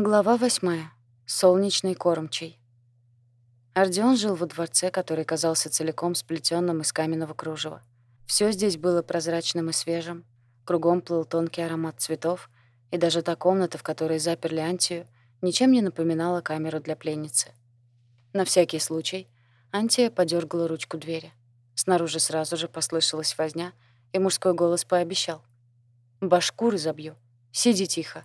Глава восьмая. Солнечный кормчий. Ордеон жил во дворце, который казался целиком сплетенным из каменного кружева. Все здесь было прозрачным и свежим, кругом плыл тонкий аромат цветов, и даже та комната, в которой заперли Антию, ничем не напоминала камеру для пленницы. На всякий случай Антия подергала ручку двери. Снаружи сразу же послышалась возня, и мужской голос пообещал. «Башку разобью. Сиди тихо».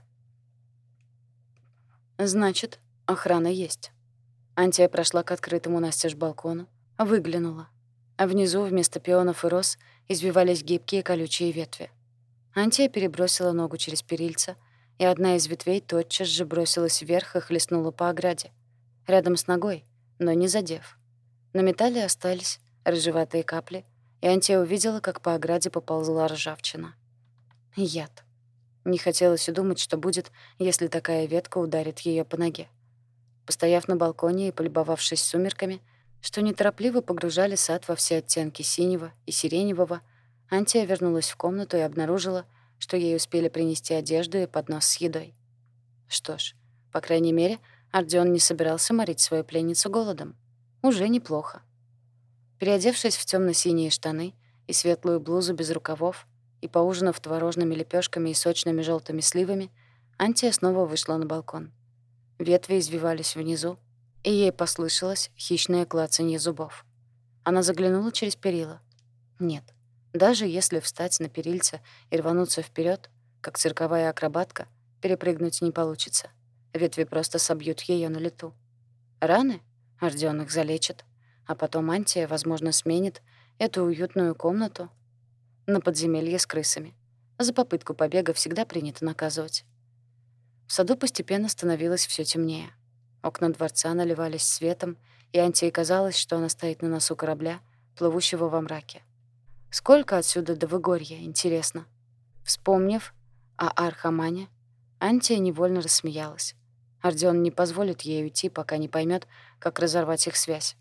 Значит, охрана есть. Антия прошла к открытому настежь балкону, выглянула. А внизу вместо пионов и роз извивались гибкие колючие ветви. Антия перебросила ногу через перильца, и одна из ветвей тотчас же бросилась вверх и хлестнула по ограде. Рядом с ногой, но не задев. На металле остались рыжеватые капли, и Антия увидела, как по ограде поползла ржавчина. Яд. Не хотелось и думать, что будет, если такая ветка ударит ее по ноге. Постояв на балконе и полюбовавшись сумерками, что неторопливо погружали сад во все оттенки синего и сиреневого, Антия вернулась в комнату и обнаружила, что ей успели принести одежду и поднос с едой. Что ж, по крайней мере, Ардион не собирался морить свою пленницу голодом. Уже неплохо. Переодевшись в темно синие штаны и светлую блузу без рукавов, и, поужинав творожными лепешками и сочными желтыми сливами, Антия снова вышла на балкон. Ветви извивались внизу, и ей послышалось хищное клацанье зубов. Она заглянула через перила. Нет, даже если встать на перильце и рвануться вперед, как цирковая акробатка, перепрыгнуть не получится. Ветви просто собьют ее на лету. Раны? Ордён их залечит. А потом Антия, возможно, сменит эту уютную комнату на подземелье с крысами. За попытку побега всегда принято наказывать. В саду постепенно становилось все темнее. Окна дворца наливались светом, и Антии казалось, что она стоит на носу корабля, плывущего во мраке. Сколько отсюда до Выгорья, интересно? Вспомнив о Архамане, Антия невольно рассмеялась. Ордеон не позволит ей уйти, пока не поймет, как разорвать их связь.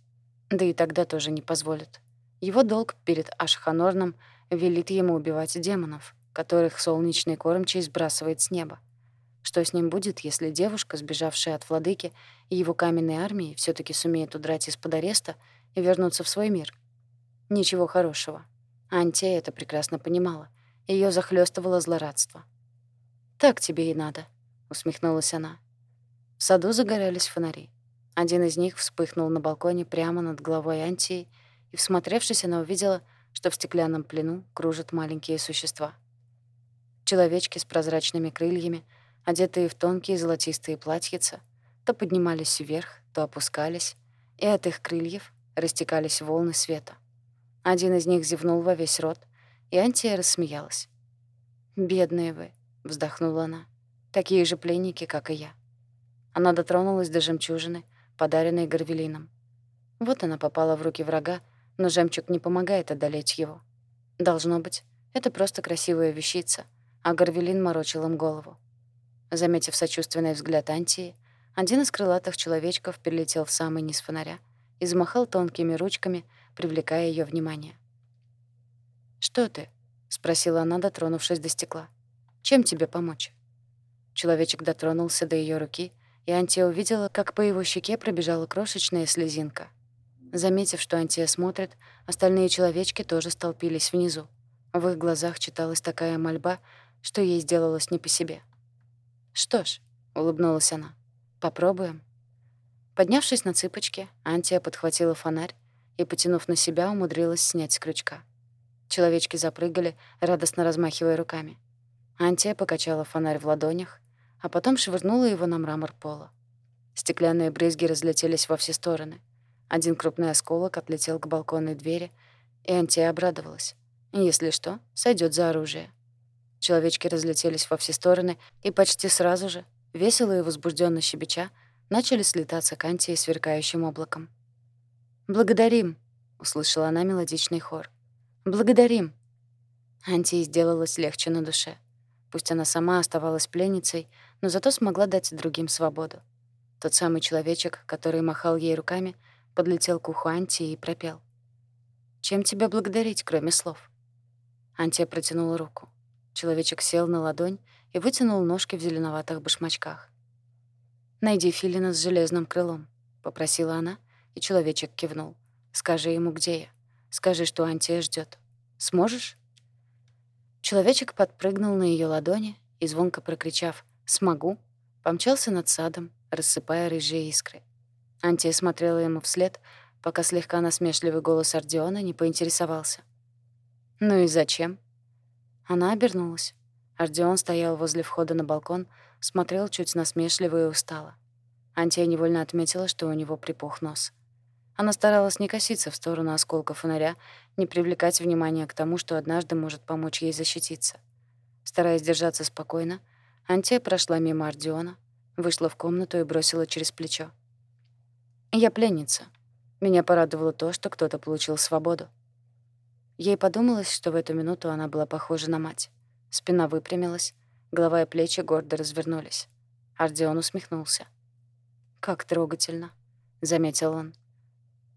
Да и тогда тоже не позволит. Его долг перед Ашханорном — велит ему убивать демонов, которых солнечный кормчий сбрасывает с неба. Что с ним будет, если девушка, сбежавшая от владыки и его каменной армии, все таки сумеет удрать из-под ареста и вернуться в свой мир? Ничего хорошего. Антия это прекрасно понимала. Ее захлестывало злорадство. «Так тебе и надо», — усмехнулась она. В саду загорелись фонари. Один из них вспыхнул на балконе прямо над головой Антии, и, всмотревшись, она увидела что в стеклянном плену кружат маленькие существа. Человечки с прозрачными крыльями, одетые в тонкие золотистые платьица, то поднимались вверх, то опускались, и от их крыльев растекались волны света. Один из них зевнул во весь рот, и Антия рассмеялась. «Бедные вы», — вздохнула она, — «такие же пленники, как и я». Она дотронулась до жемчужины, подаренной Горвелином. Вот она попала в руки врага, но жемчуг не помогает одолеть его. Должно быть, это просто красивая вещица, а Горвелин морочил им голову. Заметив сочувственный взгляд Антии, один из крылатых человечков перелетел в самый низ фонаря и замахал тонкими ручками, привлекая ее внимание. «Что ты?» — спросила она, дотронувшись до стекла. «Чем тебе помочь?» Человечек дотронулся до ее руки, и Антия увидела, как по его щеке пробежала крошечная слезинка — Заметив, что Антия смотрит, остальные человечки тоже столпились внизу. В их глазах читалась такая мольба, что ей сделалось не по себе. «Что ж», — улыбнулась она, — «попробуем». Поднявшись на цыпочки, Антия подхватила фонарь и, потянув на себя, умудрилась снять с крючка. Человечки запрыгали, радостно размахивая руками. Антия покачала фонарь в ладонях, а потом швырнула его на мрамор пола. Стеклянные брызги разлетелись во все стороны — один крупный осколок отлетел к балконной двери, и Антия обрадовалась. Если что, сойдет за оружие. Человечки разлетелись во все стороны, и почти сразу же, весело и возбужденно щебеча, начали слетаться к Антии сверкающим облаком. «Благодарим!» — услышала она мелодичный хор. «Благодарим!» Антии сделалось легче на душе. Пусть она сама оставалась пленницей, но зато смогла дать другим свободу. Тот самый человечек, который махал ей руками — подлетел к уху Антии и пропел. «Чем тебя благодарить, кроме слов?» Антия протянула руку. Человечек сел на ладонь и вытянул ножки в зеленоватых башмачках. «Найди филина с железным крылом», — попросила она, и человечек кивнул. «Скажи ему, где я. Скажи, что Антия ждет. Сможешь?» Человечек подпрыгнул на ее ладони и, звонко прокричав «Смогу!», помчался над садом, рассыпая рыжие искры. Антия смотрела ему вслед, пока слегка насмешливый голос Ардиона не поинтересовался. «Ну и зачем?» Она обернулась. Ардион стоял возле входа на балкон, смотрел чуть насмешливо и устало. Антия невольно отметила, что у него припух нос. Она старалась не коситься в сторону осколка фонаря, не привлекать внимания к тому, что однажды может помочь ей защититься. Стараясь держаться спокойно, Антия прошла мимо Ардиона, вышла в комнату и бросила через плечо. «Я пленница. Меня порадовало то, что кто-то получил свободу». Ей подумалось, что в эту минуту она была похожа на мать. Спина выпрямилась, голова и плечи гордо развернулись. Ардион усмехнулся. «Как трогательно», — заметил он.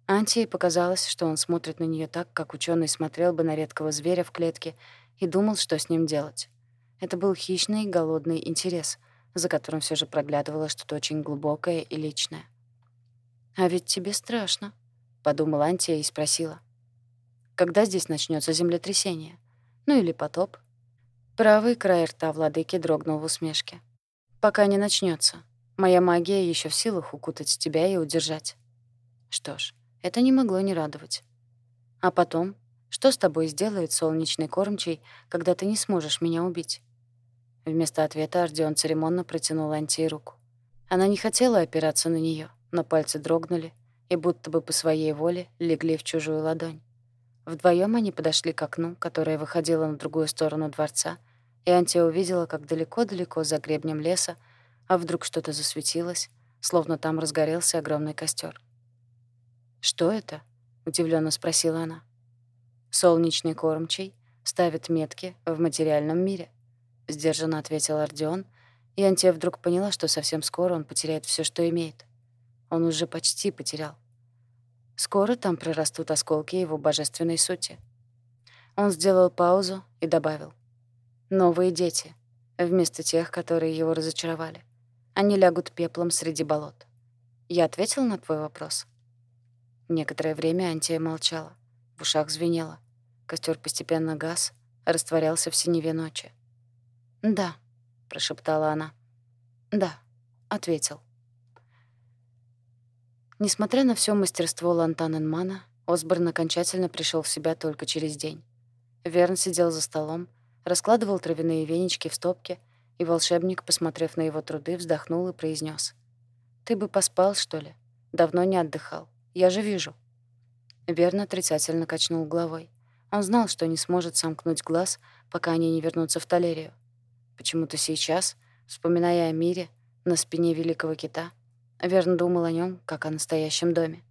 Антии показалось, что он смотрит на нее так, как ученый смотрел бы на редкого зверя в клетке и думал, что с ним делать. Это был хищный, голодный интерес, за которым все же проглядывало что-то очень глубокое и личное. «А ведь тебе страшно», — подумала Антия и спросила. «Когда здесь начнется землетрясение? Ну или потоп?» Правый край рта владыки дрогнул в усмешке. «Пока не начнется. Моя магия еще в силах укутать тебя и удержать». Что ж, это не могло не радовать. А потом, что с тобой сделает солнечный кормчий, когда ты не сможешь меня убить? Вместо ответа Ардион церемонно протянул Антии руку. Она не хотела опираться на нее, но пальцы дрогнули и будто бы по своей воле легли в чужую ладонь. Вдвоем они подошли к окну, которое выходило на другую сторону дворца, и Антия увидела, как далеко-далеко за гребнем леса, а вдруг что-то засветилось, словно там разгорелся огромный костер. «Что это?» — удивленно спросила она. «Солнечный кормчий ставит метки в материальном мире», — сдержанно ответил Ардион, и Антия вдруг поняла, что совсем скоро он потеряет все, что имеет. Он уже почти потерял. Скоро там прорастут осколки его божественной сути. Он сделал паузу и добавил. «Новые дети, вместо тех, которые его разочаровали. Они лягут пеплом среди болот. Я ответил на твой вопрос?» Некоторое время Антия молчала. В ушах звенело. Костер постепенно гас, растворялся в синеве ночи. «Да», — прошептала она. «Да», — ответил. Несмотря на все мастерство Лантаненмана, Осборн окончательно пришел в себя только через день. Верн сидел за столом, раскладывал травяные венички в стопке, и волшебник, посмотрев на его труды, вздохнул и произнес: «Ты бы поспал, что ли? Давно не отдыхал. Я же вижу». Верн отрицательно качнул головой. Он знал, что не сможет сомкнуть глаз, пока они не вернутся в Талерию. Почему-то сейчас, вспоминая о мире, на спине великого кита, Верн думал о нем как о настоящем доме.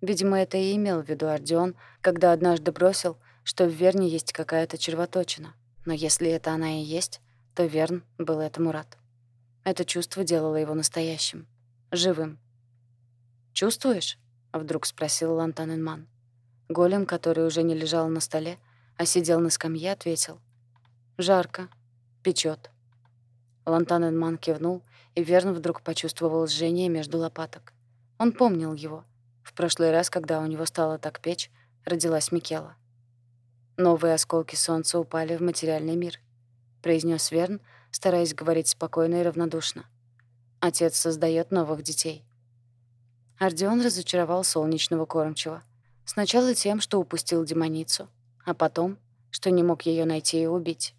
Видимо, это и имел в виду Ардион, когда однажды бросил, что в Верне есть какая-то червоточина. Но если это она и есть, то Верн был этому рад. Это чувство делало его настоящим, живым. «Чувствуешь?» — вдруг спросил Лантаненман. Голем, который уже не лежал на столе, а сидел на скамье, ответил. «Жарко. Печет. Лантаненман кивнул, и Верн вдруг почувствовал жжение между лопаток. Он помнил его. В прошлый раз, когда у него стало так печь, родилась Микела. «Новые осколки солнца упали в материальный мир», — произнес Верн, стараясь говорить спокойно и равнодушно. «Отец создает новых детей. Ардион разочаровал солнечного кормчего. Сначала тем, что упустил демоницу, а потом, что не мог ее найти и убить.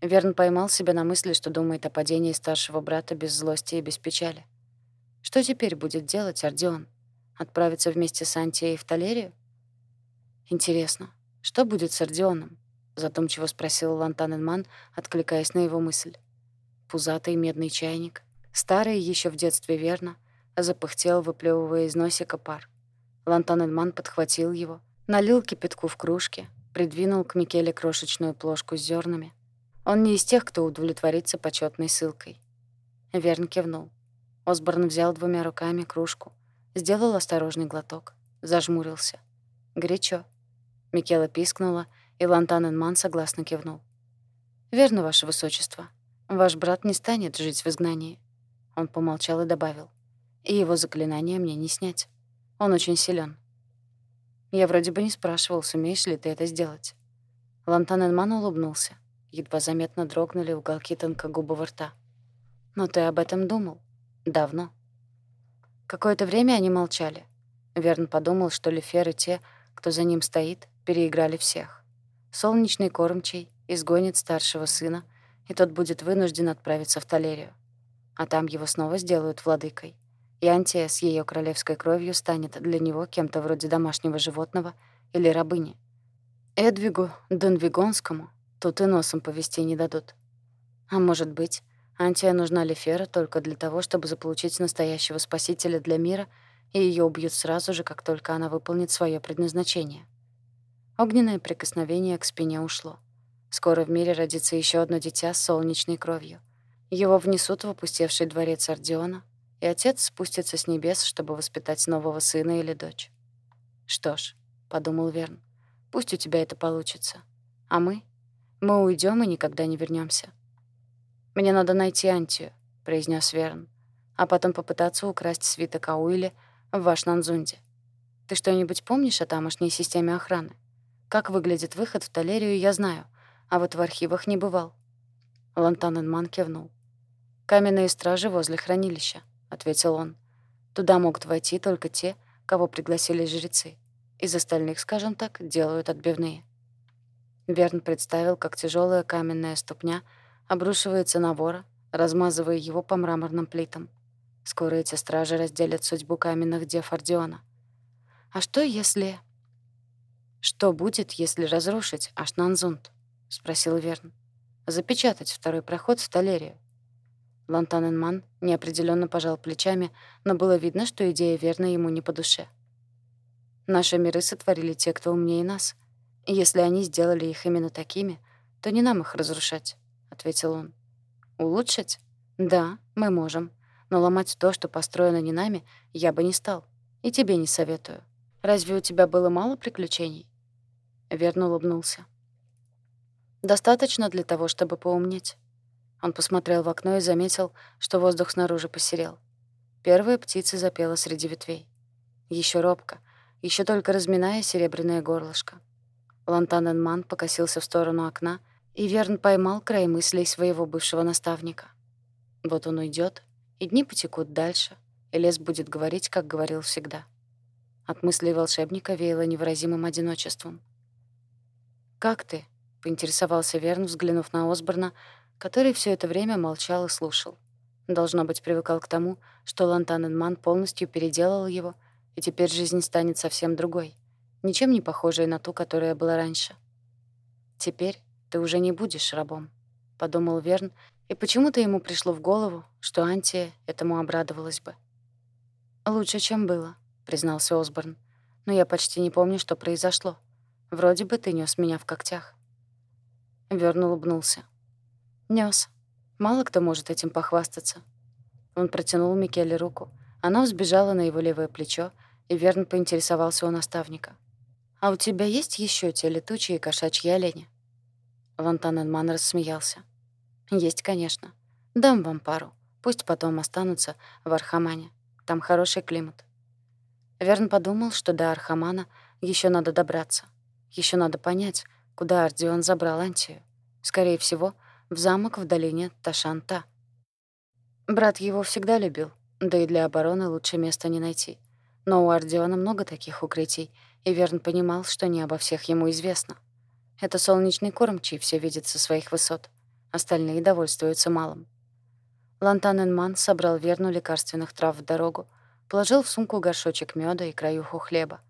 Верн поймал себя на мысли, что думает о падении старшего брата без злости и без печали. Что теперь будет делать Ардион? Отправиться вместе с Антией в Талерию? Интересно, что будет с Ардионом? Задумчиво спросил Лантаненман, откликаясь на его мысль. Пузатый медный чайник, старый еще в детстве верно — запыхтел, выплевывая из носика пар. Лантан подхватил его, налил кипятку в кружке, придвинул к Микеле крошечную плошку с зернами. Он не из тех, кто удовлетворится почетной ссылкой. Верн кивнул. Осборн взял двумя руками кружку, сделал осторожный глоток, зажмурился. Горячо. Микела пискнула, и Лантан согласно кивнул. «Верно, Ваше Высочество. Ваш брат не станет жить в изгнании. Он помолчал и добавил. «И его заклинание мне не снять. Он очень силен. Я вроде бы не спрашивал, сумеешь ли ты это сделать. Лантан Энман улыбнулся. Едва заметно дрогнули уголки тонкогубого рта. «Но ты об этом думал? Давно?» Какое-то время они молчали. Верн подумал, что Лефер и те, кто за ним стоит, переиграли всех. Солнечный кормчий изгонит старшего сына, и тот будет вынужден отправиться в Талерию. А там его снова сделают владыкой. И Антия с ее королевской кровью станет для него кем-то вроде домашнего животного или рабыни — Эдвигу Донвигонскому тут и носом повести не дадут. А может быть, Антия нужна Лефера только для того, чтобы заполучить настоящего спасителя для мира, и ее убьют сразу же, как только она выполнит свое предназначение. Огненное прикосновение к спине ушло. Скоро в мире родится еще одно дитя с солнечной кровью. Его внесут в опустевший дворец Ордиона, и отец спустится с небес, чтобы воспитать нового сына или дочь. «Что ж», — подумал Верн, Пусть у тебя это получится. А мы? Мы уйдем и никогда не вернемся. «Мне надо найти Антию», — произнес Верн, «а потом попытаться украсть свиток Ауили в ваш Нанзунде. Ты что-нибудь помнишь о тамошней системе охраны? Как выглядит выход в Талерию, я знаю, а вот в архивах не бывал». Лантаненман кивнул. «Каменные стражи возле хранилища», — ответил он. «Туда могут войти только те, кого пригласили жрецы. Из остальных, скажем так, делают отбивные. Верн представил, как тяжелая каменная ступня обрушивается на вора, размазывая его по мраморным плитам. Скоро эти стражи разделят судьбу каменных дев Ордиона. А что если... «Что будет, если разрушить Ашнанзунд?» — спросил Верн. «Запечатать второй проход в Талерию». Лантаненман неопределенно пожал плечами, но было видно, что идея Верна ему не по душе. Наши миры сотворили те, кто умнее нас. Если они сделали их именно такими, то не нам их разрушать, — ответил он. Улучшить? Да, мы можем. Но ломать то, что построено не нами, я бы не стал. И тебе не советую. Разве у тебя было мало приключений? Верно улыбнулся. Достаточно для того, чтобы поумнеть. Он посмотрел в окно и заметил, что воздух снаружи посерел. Первая птица запела среди ветвей. Еще робко, еще только разминая серебряное горлышко. Лантаненман покосился в сторону окна, и Верн поймал край мыслей своего бывшего наставника. Вот он уйдет, и дни потекут дальше, и лес будет говорить, как говорил всегда. От мыслей волшебника веяло невыразимым одиночеством. «Как ты?» — поинтересовался Верн, взглянув на Осборна, который все это время молчал и слушал. Должно быть, привыкал к тому, что Лантаненман полностью переделал его — и теперь жизнь станет совсем другой, ничем не похожей на ту, которая была раньше. «Теперь ты уже не будешь рабом», — подумал Верн, и почему-то ему пришло в голову, что Антия этому обрадовалась бы. «Лучше, чем было», — признался Осборн. «Но я почти не помню, что произошло. Вроде бы ты нёс меня в когтях». Верн улыбнулся. Нёс. Мало кто может этим похвастаться». Он протянул Микеле руку. Она взбежала на его левое плечо, и Верн поинтересовался у наставника. «А у тебя есть еще те летучие кошачьи олени?» Лантаненман рассмеялся. «Есть, конечно. Дам вам пару. Пусть потом останутся в Архамане. Там хороший климат». Верн подумал, что до Архамана еще надо добраться. Еще надо понять, куда Ардион забрал Антию. Скорее всего, в замок в долине Ташанта. Брат его всегда любил, да и для обороны лучше места не найти. Но у Ардиона много таких укрытий, и Верн понимал, что не обо всех ему известно. Это солнечный кормчий все видит со своих высот. Остальные довольствуются малым. Лантан Энман собрал Верну лекарственных трав в дорогу, положил в сумку горшочек меда и краюху хлеба.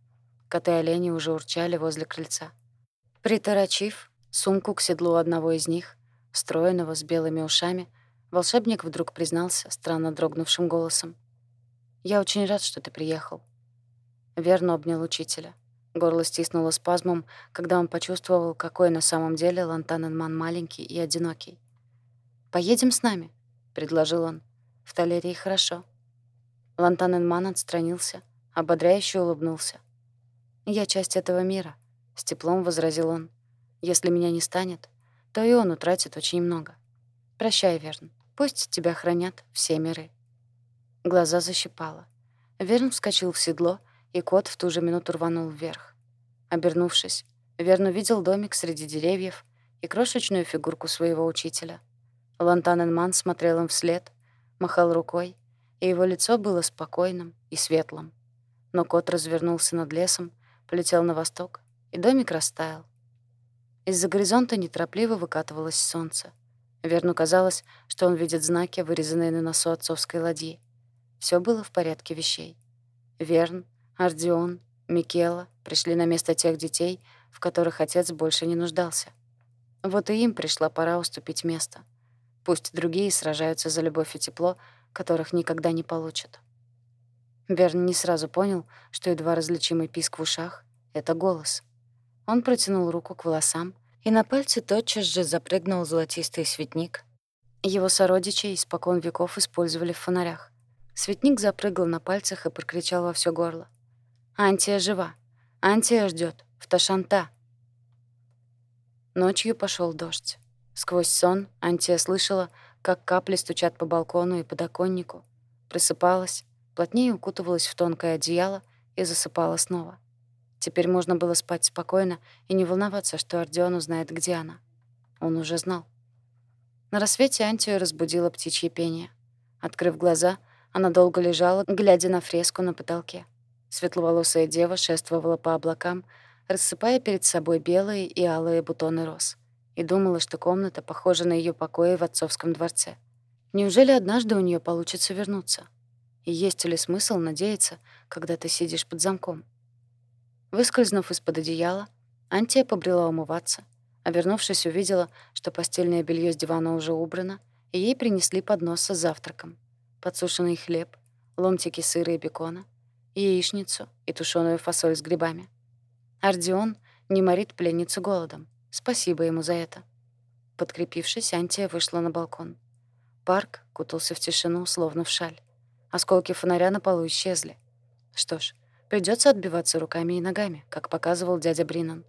Коты-олени уже урчали возле крыльца. Приторочив сумку к седлу одного из них, стройного, с белыми ушами, волшебник вдруг признался странно дрогнувшим голосом. «Я очень рад, что ты приехал. Верно обнял учителя. Горло стиснуло спазмом, когда он почувствовал, какой на самом деле Лантаненман маленький и одинокий. «Поедем с нами», — предложил он. «В Талерии хорошо». Лантаненман отстранился, ободряюще улыбнулся. «Я часть этого мира», — с теплом возразил он. «Если меня не станет, то и он утратит очень много. Прощай, Верн. Пусть тебя хранят все миры». Глаза защипало. Верн вскочил в седло, и кот в ту же минуту рванул вверх. Обернувшись, Верн увидел домик среди деревьев и крошечную фигурку своего учителя. Лантаненман смотрел им вслед, махал рукой, и его лицо было спокойным и светлым. Но кот развернулся над лесом, полетел на восток, и домик растаял. Из-за горизонта неторопливо выкатывалось солнце. Верну казалось, что он видит знаки, вырезанные на носу отцовской ладьи. Все было в порядке вещей. Верн, Ардион, Микела пришли на место тех детей, в которых отец больше не нуждался. Вот и им пришла пора уступить место. Пусть другие сражаются за любовь и тепло, которых никогда не получат. Верн не сразу понял, что едва различимый писк в ушах — это голос. Он протянул руку к волосам, и на пальце тотчас же запрыгнул золотистый светник. Его сородичи испокон веков использовали в фонарях. Светник запрыгал на пальцах и прокричал во все горло. «Антия жива! Антия ждет В Ташанта!» Ночью пошел дождь. Сквозь сон Антия слышала, как капли стучат по балкону и подоконнику. Просыпалась, плотнее укутывалась в тонкое одеяло и засыпала снова. Теперь можно было спать спокойно и не волноваться, что Ордеон узнает, где она. Он уже знал. На рассвете Антию разбудило птичье пение. Открыв глаза, она долго лежала, глядя на фреску на потолке. Светловолосая дева шествовала по облакам, рассыпая перед собой белые и алые бутоны роз, и думала, что комната похожа на ее покои в отцовском дворце. Неужели однажды у нее получится вернуться? И есть ли смысл надеяться, когда ты сидишь под замком? Выскользнув из-под одеяла, Антия побрела умываться, а вернувшись, увидела, что постельное белье с дивана уже убрано, и ей принесли поднос с завтраком подсушенный хлеб, ломтики сыра и бекона, яичницу и тушеную фасоль с грибами. Ардион не морит пленницу голодом. Спасибо ему за это. Подкрепившись, Антия вышла на балкон. Парк кутался в тишину, словно в шаль. Осколки фонаря на полу исчезли. Что ж, придется отбиваться руками и ногами, как показывал дядя Бринан.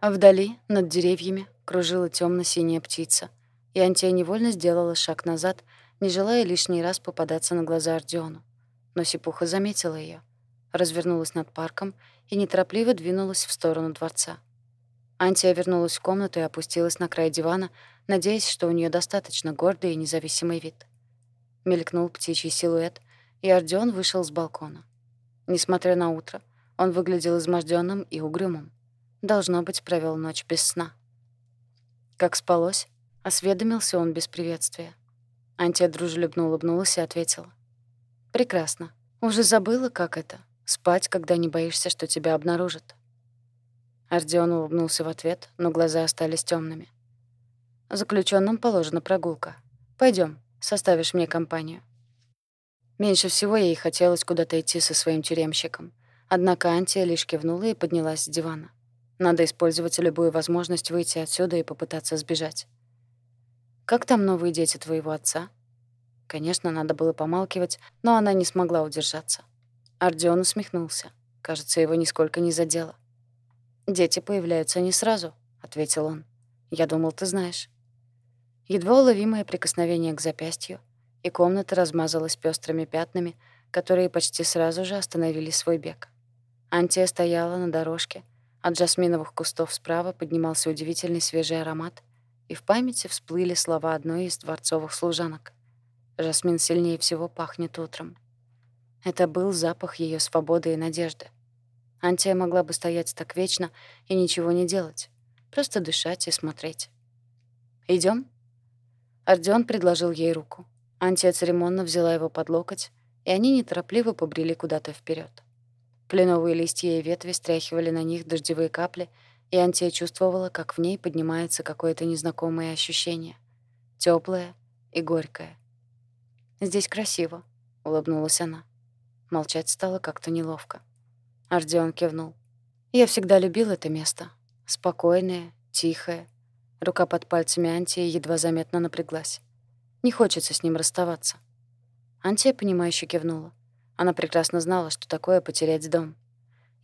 А вдали, над деревьями, кружила темно синяя птица, и Антия невольно сделала шаг назад, не желая лишний раз попадаться на глаза Ордиону. Но Сипуха заметила ее, развернулась над парком и неторопливо двинулась в сторону дворца. Антия вернулась в комнату и опустилась на край дивана, надеясь, что у нее достаточно гордый и независимый вид. Мелькнул птичий силуэт, и Ордион вышел с балкона. Несмотря на утро, он выглядел изможденным и угрюмым. Должно быть, провел ночь без сна. Как спалось, осведомился он без приветствия. Антия дружелюбно улыбнулась и ответила. «Прекрасно. Уже забыла, как это — спать, когда не боишься, что тебя обнаружат». Ардион улыбнулся в ответ, но глаза остались темными. Заключенным положена прогулка. Пойдем, составишь мне компанию». Меньше всего ей хотелось куда-то идти со своим тюремщиком. Однако Антия лишь кивнула и поднялась с дивана. Надо использовать любую возможность выйти отсюда и попытаться сбежать. «Как там новые дети твоего отца?» Конечно, надо было помалкивать, но она не смогла удержаться. Ардион усмехнулся. Кажется, его нисколько не задело. «Дети появляются не сразу», — ответил он. «Я думал, ты знаешь». Едва уловимое прикосновение к запястью, и комната размазалась пестрыми пятнами, которые почти сразу же остановили свой бег. Антия стояла на дорожке. От жасминовых кустов справа поднимался удивительный свежий аромат, и в памяти всплыли слова одной из дворцовых служанок. Жасмин сильнее всего пахнет утром. Это был запах ее свободы и надежды. Антия могла бы стоять так вечно и ничего не делать, просто дышать и смотреть. Идем? Ардион предложил ей руку. Антия церемонно взяла его под локоть, и они неторопливо побрели куда-то вперед. Пленовые листья и ветви стряхивали на них дождевые капли — и Антия чувствовала, как в ней поднимается какое-то незнакомое ощущение. теплое и горькое. «Здесь красиво», — улыбнулась она. Молчать стало как-то неловко. Ардион кивнул. «Я всегда любил это место. Спокойное, тихое». Рука под пальцами Антии едва заметно напряглась. Не хочется с ним расставаться. Антия, понимающе кивнула. Она прекрасно знала, что такое потерять дом.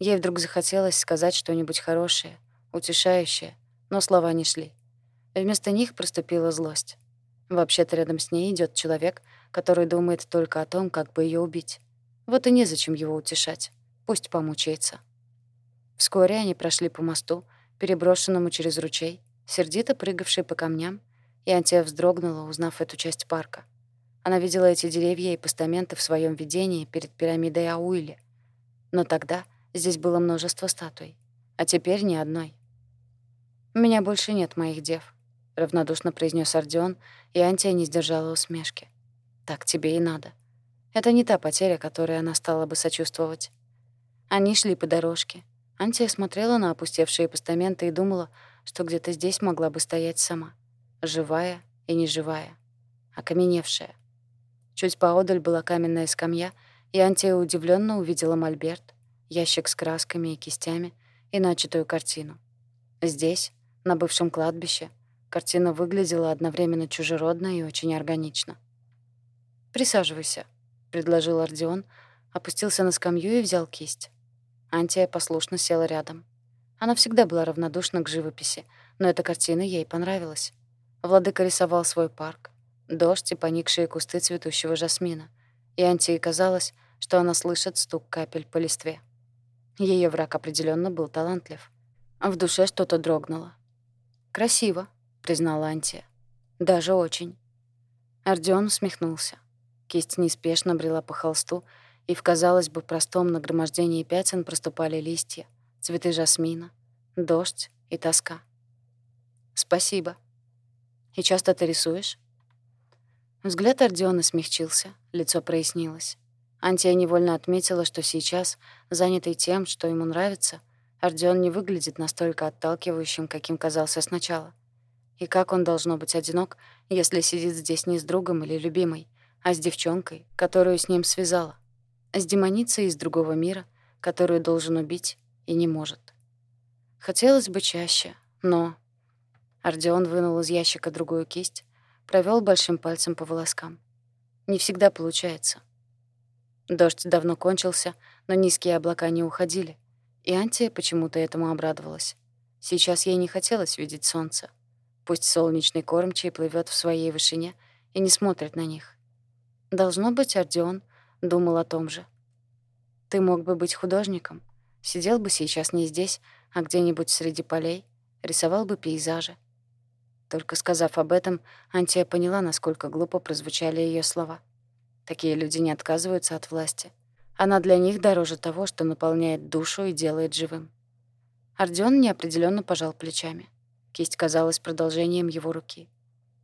Ей вдруг захотелось сказать что-нибудь хорошее, утешающее, но слова не шли. Вместо них проступила злость. Вообще-то рядом с ней идет человек, который думает только о том, как бы ее убить. Вот и незачем его утешать. Пусть помучается. Вскоре они прошли по мосту, переброшенному через ручей, сердито прыгавший по камням, и Антия вздрогнула, узнав эту часть парка. Она видела эти деревья и постаменты в своем видении перед пирамидой Ауили. Но тогда здесь было множество статуй, а теперь ни одной. «У меня больше нет моих дев», — равнодушно произнес Ордеон, и Антия не сдержала усмешки. «Так тебе и надо. Это не та потеря, которой она стала бы сочувствовать». Они шли по дорожке. Антия смотрела на опустевшие постаменты и думала, что где-то здесь могла бы стоять сама. Живая и неживая. Окаменевшая. Чуть поодаль была каменная скамья, и Антия удивленно увидела мольберт, ящик с красками и кистями и начатую картину. Здесь, на бывшем кладбище, картина выглядела одновременно чужеродно и очень органично. «Присаживайся», — предложил Ордеон, опустился на скамью и взял кисть. Антия послушно села рядом. Она всегда была равнодушна к живописи, но эта картина ей понравилась. Владыка рисовал свой парк, дождь и поникшие кусты цветущего жасмина. И Антии казалось, что она слышит стук капель по листве. Ее враг определенно был талантлив. В душе что-то дрогнуло. «Красиво», — признала Антия. «Даже очень». Ардион усмехнулся. Кисть неспешно брела по холсту, и в, казалось бы, простом нагромождении пятен проступали листья, цветы жасмина, дождь и тоска. «Спасибо. И часто ты рисуешь?» Взгляд Ордиона смягчился, лицо прояснилось. Антия невольно отметила, что сейчас, занятый тем, что ему нравится, Ордион не выглядит настолько отталкивающим, каким казался сначала. И как он должно быть одинок, если сидит здесь не с другом или любимой, а с девчонкой, которую с ним связала, с демоницей из другого мира, которую должен убить и не может. Хотелось бы чаще, но... Ордион вынул из ящика другую кисть, провел большим пальцем по волоскам. Не всегда получается. Дождь давно кончился, но низкие облака не уходили, и Антия почему-то этому обрадовалась. Сейчас ей не хотелось видеть солнце. Пусть солнечный кормчий плывет в своей вышине и не смотрит на них. Должно быть, Ордион думал о том же. Ты мог бы быть художником, сидел бы сейчас не здесь, а где-нибудь среди полей, рисовал бы пейзажи. Только сказав об этом, Антия поняла, насколько глупо прозвучали ее слова. Такие люди не отказываются от власти. Она для них дороже того, что наполняет душу и делает живым. Ордён неопределенно пожал плечами. Кисть казалась продолжением его руки.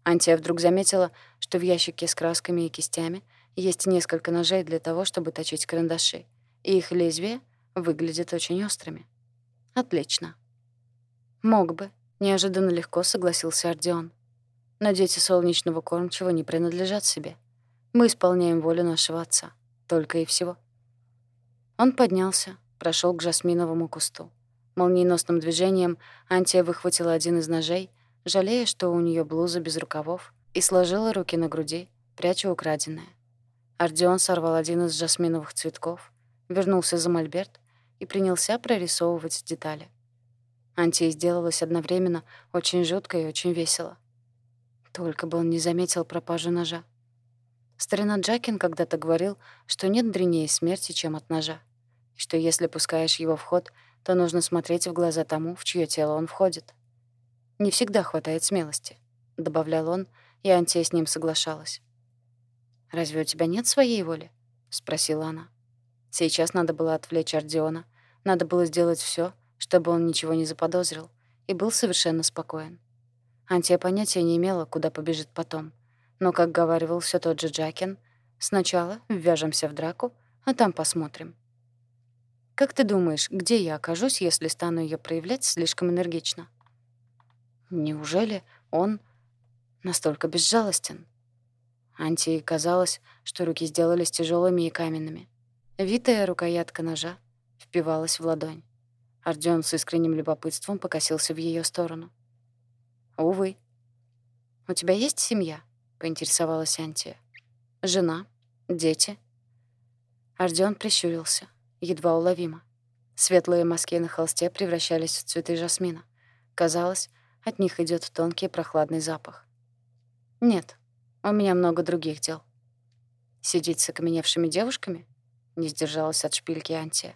Антия вдруг заметила, что в ящике с красками и кистями есть несколько ножей для того, чтобы точить карандаши, и их лезвия выглядят очень острыми. Отлично. Мог бы, Неожиданно легко согласился Ордеон. Но дети солнечного кормчего не принадлежат себе. Мы исполняем волю нашего отца. Только и всего. Он поднялся, прошел к жасминовому кусту. Молниеносным движением Антия выхватила один из ножей, жалея, что у нее блуза без рукавов, и сложила руки на груди, пряча украденное. Ордеон сорвал один из жасминовых цветков, вернулся за мольберт и принялся прорисовывать детали. Антии сделалось одновременно очень жутко и очень весело. Только бы он не заметил пропажу ножа. Старина Джакин когда-то говорил, что нет дренее смерти, чем от ножа, и что если пускаешь его в ход, то нужно смотреть в глаза тому, в чье тело он входит. «Не всегда хватает смелости», — добавлял он, и Антия с ним соглашалась. «Разве у тебя нет своей воли?» — спросила она. Сейчас надо было отвлечь Ардиона, надо было сделать все, чтобы он ничего не заподозрил, и был совершенно спокоен. Антия понятия не имела, куда побежит потом. Но, как говаривал все тот же Джакин, сначала ввяжемся в драку, а там посмотрим. «Как ты думаешь, где я окажусь, если стану ее проявлять слишком энергично?» Неужели он настолько безжалостен? Антии казалось, что руки сделались тяжелыми и каменными. Витая рукоятка ножа впивалась в ладонь. Ардён с искренним любопытством покосился в ее сторону. «Увы». «У тебя есть семья?» — поинтересовалась Антия. «Жена? Дети?» Ардён прищурился, едва уловимо. Светлые мазки на холсте превращались в цветы жасмина. Казалось, от них идет тонкий прохладный запах. «Нет, у меня много других дел». Сидеть с окаменевшими девушками? Не сдержалась от шпильки Антия.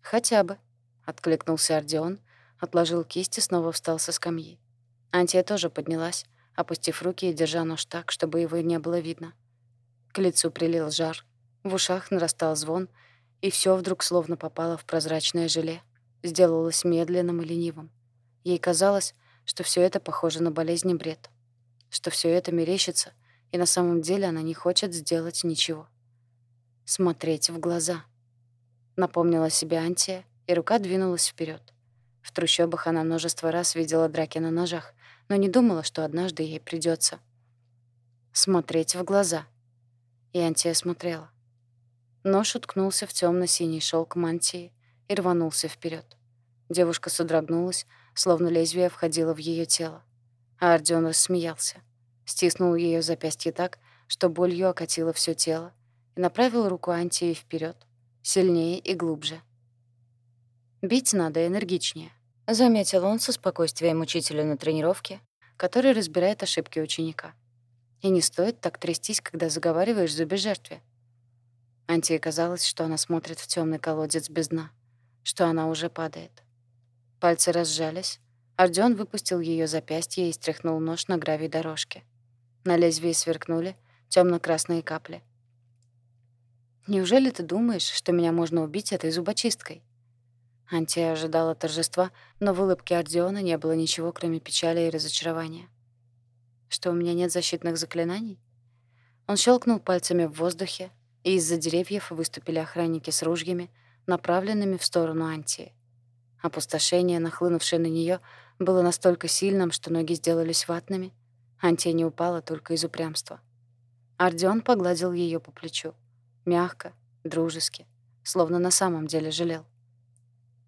Хотя бы, откликнулся Ардион, отложил кисть и снова встал со скамьи. Антия тоже поднялась, опустив руки и держа нож так, чтобы его не было видно. К лицу прилил жар, в ушах нарастал звон, и все вдруг словно попало в прозрачное желе, сделалось медленным и ленивым. Ей казалось, что все это похоже на болезнь и бред, что все это мерещится, и на самом деле она не хочет сделать ничего. Смотреть в глаза. Напомнила себе Антия, и рука двинулась вперед. В трущобах она множество раз видела драки на ножах, но не думала, что однажды ей придется смотреть в глаза. И Антия смотрела. Нож уткнулся в темно синий шелк мантии и рванулся вперед. Девушка содрогнулась, словно лезвие входило в ее тело. А Ардион рассмеялся. Стиснул ее запястье так, что болью окатило все тело, и направил руку Антии вперед, сильнее и глубже. Бить надо энергичнее. Заметил он со спокойствием учителя на тренировке, который разбирает ошибки ученика. И не стоит так трястись, когда заговариваешь зубы жертве. Антии казалось, что она смотрит в темный колодец без дна, что она уже падает. Пальцы разжались. Ардион выпустил ее запястье и стряхнул нож на гравий дорожки. На лезвии сверкнули темно красные капли. «Неужели ты думаешь, что меня можно убить этой зубочисткой?» Антия ожидала торжества, но в улыбке Ардиона не было ничего, кроме печали и разочарования. Что у меня нет защитных заклинаний? Он щелкнул пальцами в воздухе, и из-за деревьев выступили охранники с ружьями, направленными в сторону Антии. Опустошение, нахлынувшее на нее, было настолько сильным, что ноги сделались ватными. Антия не упала только из упрямства. Ардион погладил ее по плечу. Мягко, дружески, словно на самом деле жалел.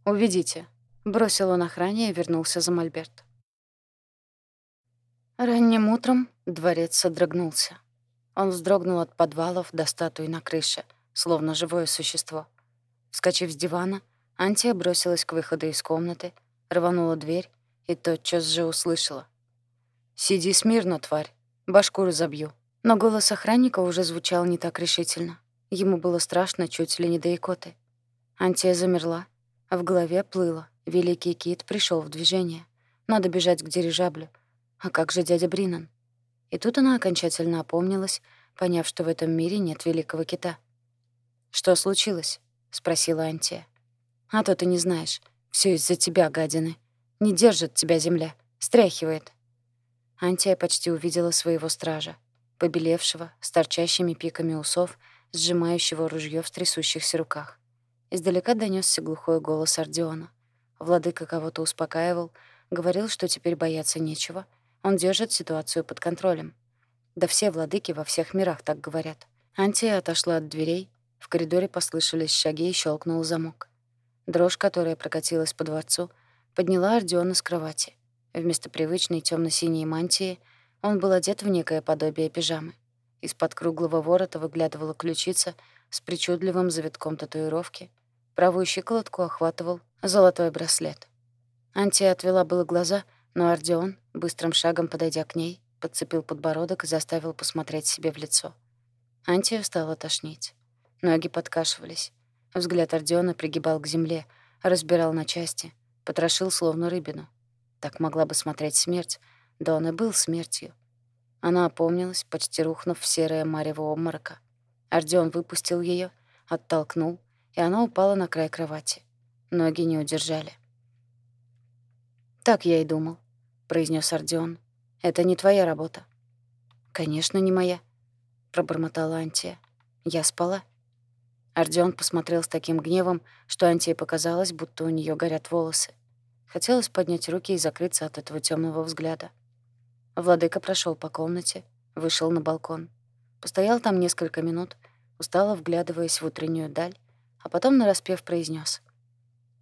«Уведите», — бросил он охране и вернулся за мольберт. Ранним утром дворец содрогнулся. Он вздрогнул от подвалов до статуи на крыше, словно живое существо. Вскочив с дивана, Антия бросилась к выходу из комнаты, рванула дверь и тотчас же услышала. «Сиди смирно, тварь, башку разобью». Но голос охранника уже звучал не так решительно. Ему было страшно чуть ли не до икоты. Антия замерла, а в голове плыло. Великий кит пришел в движение. Надо бежать к дирижаблю. А как же дядя Бринан? И тут она окончательно опомнилась, поняв, что в этом мире нет великого кита. «Что случилось?» — спросила Антия. «А то ты не знаешь. Все из-за тебя, гадины. Не держит тебя земля. Стряхивает». Антия почти увидела своего стража, побелевшего, с торчащими пиками усов, сжимающего ружье в трясущихся руках. Издалека донесся глухой голос Ардиона. Владыка кого-то успокаивал, говорил, что теперь бояться нечего. Он держит ситуацию под контролем. Да все владыки во всех мирах так говорят. Антия отошла от дверей. В коридоре послышались шаги и щелкнул замок. Дрожь, которая прокатилась по дворцу, подняла Ардиона с кровати. Вместо привычной темно синей мантии он был одет в некое подобие пижамы. Из-под круглого ворота выглядывала ключица с причудливым завитком татуировки — Правую щиколотку охватывал золотой браслет. Антия отвела было глаза, но Ардион, быстрым шагом подойдя к ней, подцепил подбородок и заставил посмотреть себе в лицо. Антию стало тошнить. Ноги подкашивались. Взгляд Ардиона пригибал к земле, разбирал на части, потрошил словно рыбину. Так могла бы смотреть смерть, да он и был смертью. Она опомнилась, почти рухнув в серое марево обморока. Ардион выпустил ее, оттолкнул, и она упала на край кровати. Ноги не удержали. «Так я и думал», — произнес Ардион. «Это не твоя работа». «Конечно, не моя», — пробормотала Антия. «Я спала». Ардион посмотрел с таким гневом, что Антии показалось, будто у нее горят волосы. Хотелось поднять руки и закрыться от этого темного взгляда. Владыка прошел по комнате, вышел на балкон. Постоял там несколько минут, устало вглядываясь в утреннюю даль, а потом нараспев произнес: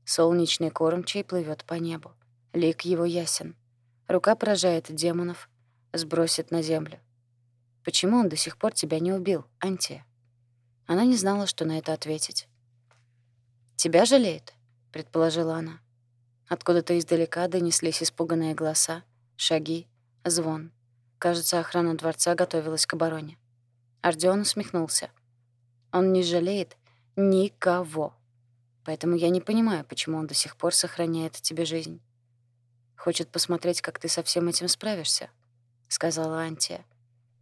Солнечный кормчий плывет по небу. Лик его ясен. Рука поражает демонов, сбросит на землю. Почему он до сих пор тебя не убил, Антия? Она не знала, что на это ответить. «Тебя жалеет?» — предположила она. Откуда-то издалека донеслись испуганные голоса, шаги, звон. Кажется, охрана дворца готовилась к обороне. Ардион усмехнулся. Он не жалеет никого. Поэтому я не понимаю, почему он до сих пор сохраняет тебе жизнь. Хочет посмотреть, как ты со всем этим справишься, сказала Антия.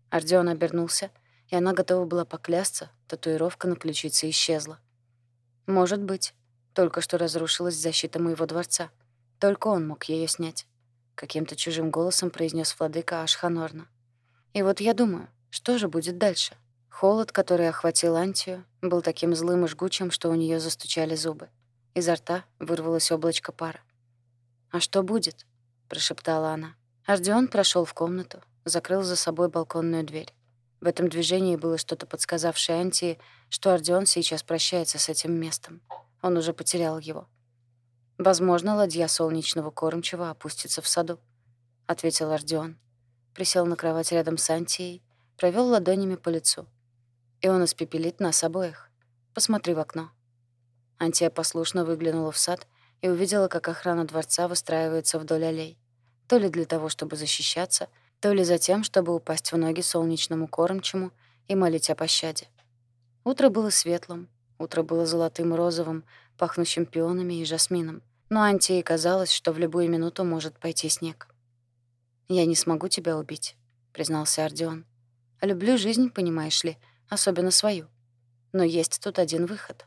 Ардион обернулся, и она готова была поклясться, татуировка на ключице исчезла. Может быть, только что разрушилась защита моего дворца. Только он мог ее снять, каким-то чужим голосом произнес владыка Ашханорна. И вот я думаю, что же будет дальше? Холод, который охватил Антию, был таким злым и жгучим, что у нее застучали зубы. Изо рта вырвалось облачко пара. «А что будет?» — прошептала она. Ардион прошел в комнату, закрыл за собой балконную дверь. В этом движении было что-то подсказавшее Антии, что Ардион сейчас прощается с этим местом. Он уже потерял его. «Возможно, ладья солнечного кормчего опустится в саду», — ответил Ардион. Присел на кровать рядом с Антией, провел ладонями по лицу — и он испепелит нас обоих. Посмотри в окно». Антия послушно выглянула в сад и увидела, как охрана дворца выстраивается вдоль аллей. То ли для того, чтобы защищаться, то ли за тем, чтобы упасть в ноги солнечному кормчему и молить о пощаде. Утро было светлым, утро было золотым розовым, пахнущим пионами и жасмином, но Антии казалось, что в любую минуту может пойти снег. «Я не смогу тебя убить», — признался Ардион. «Люблю жизнь, понимаешь ли, особенно свою. Но есть тут один выход.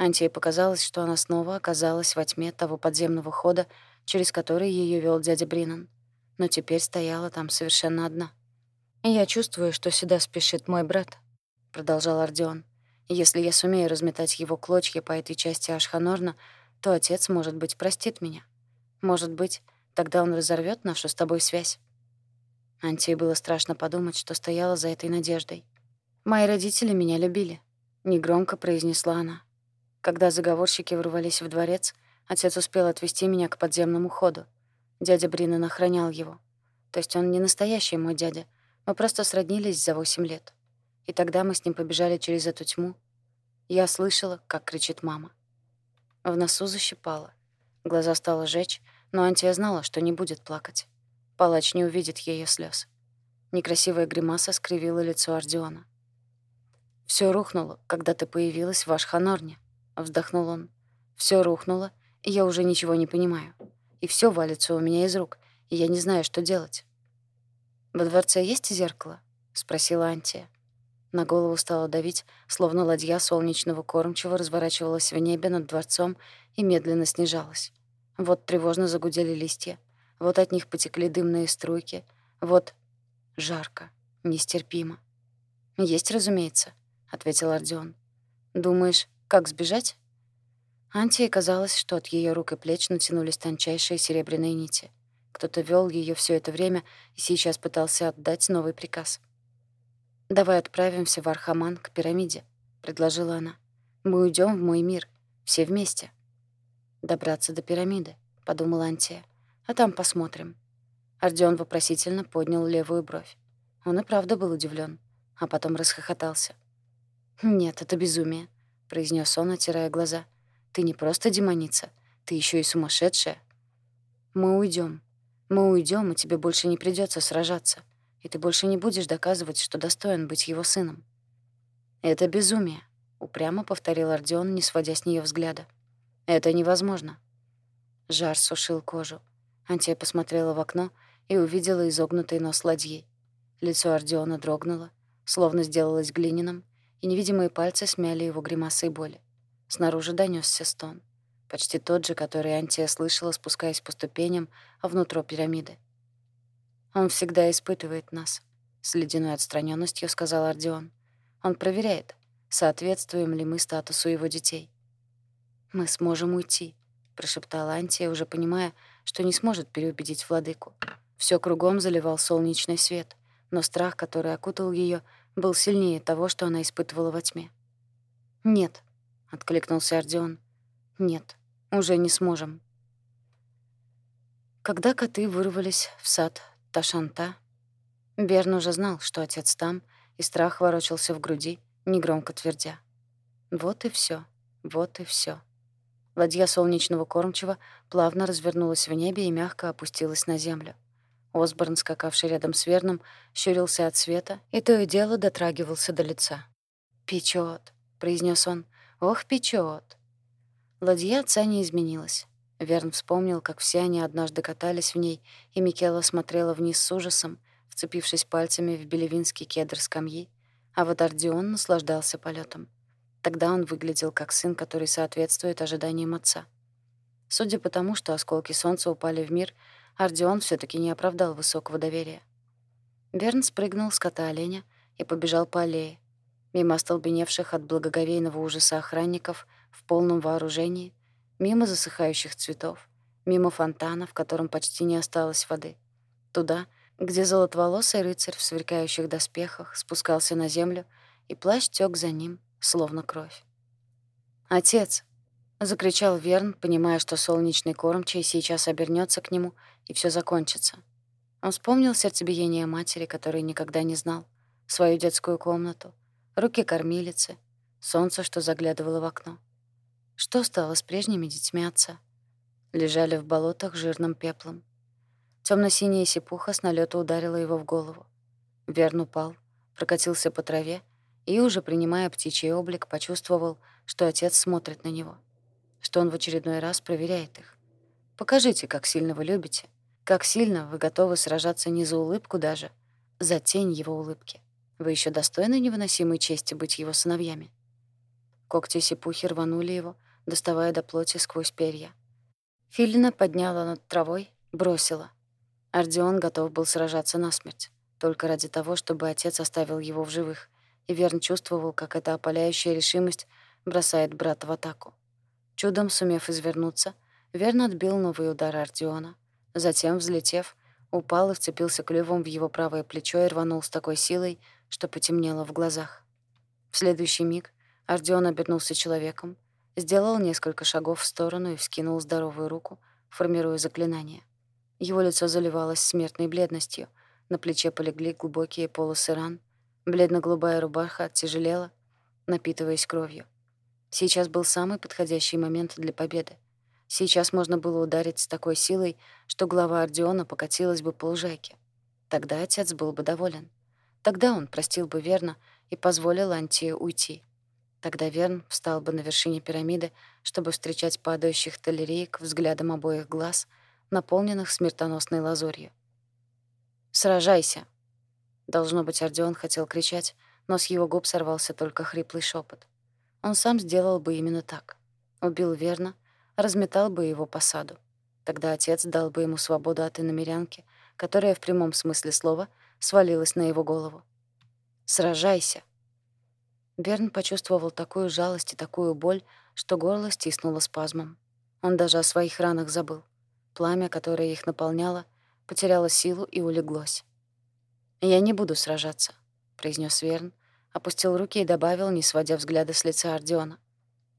Антии показалось, что она снова оказалась во тьме того подземного хода, через который ее вел дядя Бринан. Но теперь стояла там совершенно одна. «Я чувствую, что сюда спешит мой брат», — продолжал Ардион. «Если я сумею разметать его клочья по этой части Ашханорна, то отец, может быть, простит меня. Может быть, тогда он разорвет нашу с тобой связь». Антии было страшно подумать, что стояла за этой надеждой. «Мои родители меня любили», — негромко произнесла она. Когда заговорщики ворвались в дворец, отец успел отвести меня к подземному ходу. Дядя Бринан охранял его. То есть он не настоящий мой дядя. Мы просто сроднились за восемь лет. И тогда мы с ним побежали через эту тьму. Я слышала, как кричит мама. В носу защипало. Глаза стало жечь, но Антия знала, что не будет плакать. Палач не увидит ее слез. Некрасивая гримаса скривила лицо Ардиона. Все рухнуло, когда ты появилась в Ашханорне», — вздохнул он. Все рухнуло, и я уже ничего не понимаю. И все валится у меня из рук, и я не знаю, что делать». «Во дворце есть зеркало?» — спросила Антия. На голову стало давить, словно ладья солнечного кормчего разворачивалась в небе над дворцом и медленно снижалась. Вот тревожно загудели листья, вот от них потекли дымные струйки, вот жарко, нестерпимо. Есть, разумеется. — ответил Ардион. «Думаешь, как сбежать?» Антии казалось, что от ее рук и плеч натянулись тончайшие серебряные нити. Кто-то вел ее все это время и сейчас пытался отдать новый приказ. «Давай отправимся в Архаман к пирамиде», — предложила она. «Мы уйдем в мой мир, все вместе». «Добраться до пирамиды», — подумала Антия. «А там посмотрим». Ардион вопросительно поднял левую бровь. Он и правда был удивлен, а потом расхохотался. «Нет, это безумие», — произнес он, отирая глаза. «Ты не просто демоница, ты еще и сумасшедшая». «Мы уйдем. Мы уйдем, и тебе больше не придется сражаться, и ты больше не будешь доказывать, что достоин быть его сыном». «Это безумие», — упрямо повторил Ордион, не сводя с нее взгляда. «Это невозможно». Жар сушил кожу. Антия посмотрела в окно и увидела изогнутый нос ладьи. Лицо Ордиона дрогнуло, словно сделалось глиняным, и невидимые пальцы смяли его гримасой боли. Снаружи донёсся стон. Почти тот же, который Антия слышала, спускаясь по ступеням внутрь пирамиды. «Он всегда испытывает нас», — с ледяной отстраненностью сказал Ардион. «Он проверяет, соответствуем ли мы статусу его детей». «Мы сможем уйти», — прошептала Антия, уже понимая, что не сможет переубедить владыку. Все кругом заливал солнечный свет, но страх, который окутал ее, был сильнее того, что она испытывала во тьме. «Нет», — откликнулся Ардион. «Нет, уже не сможем». Когда коты вырвались в сад Ташанта, Берн уже знал, что отец там, и страх ворочался в груди, негромко твердя. Вот и все, вот и все. Ладья солнечного кормчего плавно развернулась в небе и мягко опустилась на землю. Осборн, скакавший рядом с Верном, щурился от света и то и дело дотрагивался до лица. «Печёт», — произнес он. «Ох, печёт». Ладья отца не изменилась. Верн вспомнил, как все они однажды катались в ней, и Микела смотрела вниз с ужасом, вцепившись пальцами в белевинский кедр скамьи, а вот Ардион наслаждался полетом. Тогда он выглядел как сын, который соответствует ожиданиям отца. Судя по тому, что осколки солнца упали в мир, Ардион все таки не оправдал высокого доверия. Верн спрыгнул с кота оленя и побежал по аллее, мимо остолбеневших от благоговейного ужаса охранников в полном вооружении, мимо засыхающих цветов, мимо фонтана, в котором почти не осталось воды, туда, где золотоволосый рыцарь в сверкающих доспехах спускался на землю, и плащ тёк за ним, словно кровь. «Отец!» — закричал Верн, понимая, что солнечный кормчий сейчас обернется к нему, и все закончится. Он вспомнил сердцебиение матери, которой никогда не знал, свою детскую комнату, руки кормилицы, солнце, что заглядывало в окно. Что стало с прежними детьми отца? Лежали в болотах жирным пеплом. Темно-синяя сипуха с налета ударила его в голову. Верн упал, прокатился по траве и, уже принимая птичий облик, почувствовал, что отец смотрит на него, что он в очередной раз проверяет их. «Покажите, как сильно вы любите, как сильно вы готовы сражаться не за улыбку даже, за тень его улыбки. Вы еще достойны невыносимой чести быть его сыновьями». Когти сипухи рванули его, доставая до плоти сквозь перья. Филина подняла над травой, бросила. Ардион готов был сражаться насмерть, только ради того, чтобы отец оставил его в живых, и Верн чувствовал, как эта опаляющая решимость бросает брата в атаку. Чудом сумев извернуться, Верн отбил новый удар Ардиона. Затем, взлетев, упал и вцепился клювом в его правое плечо и рванул с такой силой, что потемнело в глазах. В следующий миг Ардион обернулся человеком, сделал несколько шагов в сторону и вскинул здоровую руку, формируя заклинание. Его лицо заливалось смертной бледностью, на плече полегли глубокие полосы ран, бледно-голубая рубаха оттяжелела, напитываясь кровью. Сейчас был самый подходящий момент для победы. Сейчас можно было ударить с такой силой, что глава Ордеона покатилась бы по лужайке. Тогда отец был бы доволен. Тогда он простил бы верно и позволил Антию уйти. Тогда Верн встал бы на вершине пирамиды, чтобы встречать падающих талереек взглядом обоих глаз, наполненных смертоносной лазурью. «Сражайся!» Должно быть, Ордеон хотел кричать, но с его губ сорвался только хриплый шепот. Он сам сделал бы именно так. Убил верно, разметал бы его по саду. Тогда отец дал бы ему свободу от иномерянки, которая в прямом смысле слова свалилась на его голову. «Сражайся!» Верн почувствовал такую жалость и такую боль, что горло стиснуло спазмом. Он даже о своих ранах забыл. Пламя, которое их наполняло, потеряло силу и улеглось. «Я не буду сражаться», — произнес Верн, опустил руки и добавил, не сводя взгляда с лица Ордеона.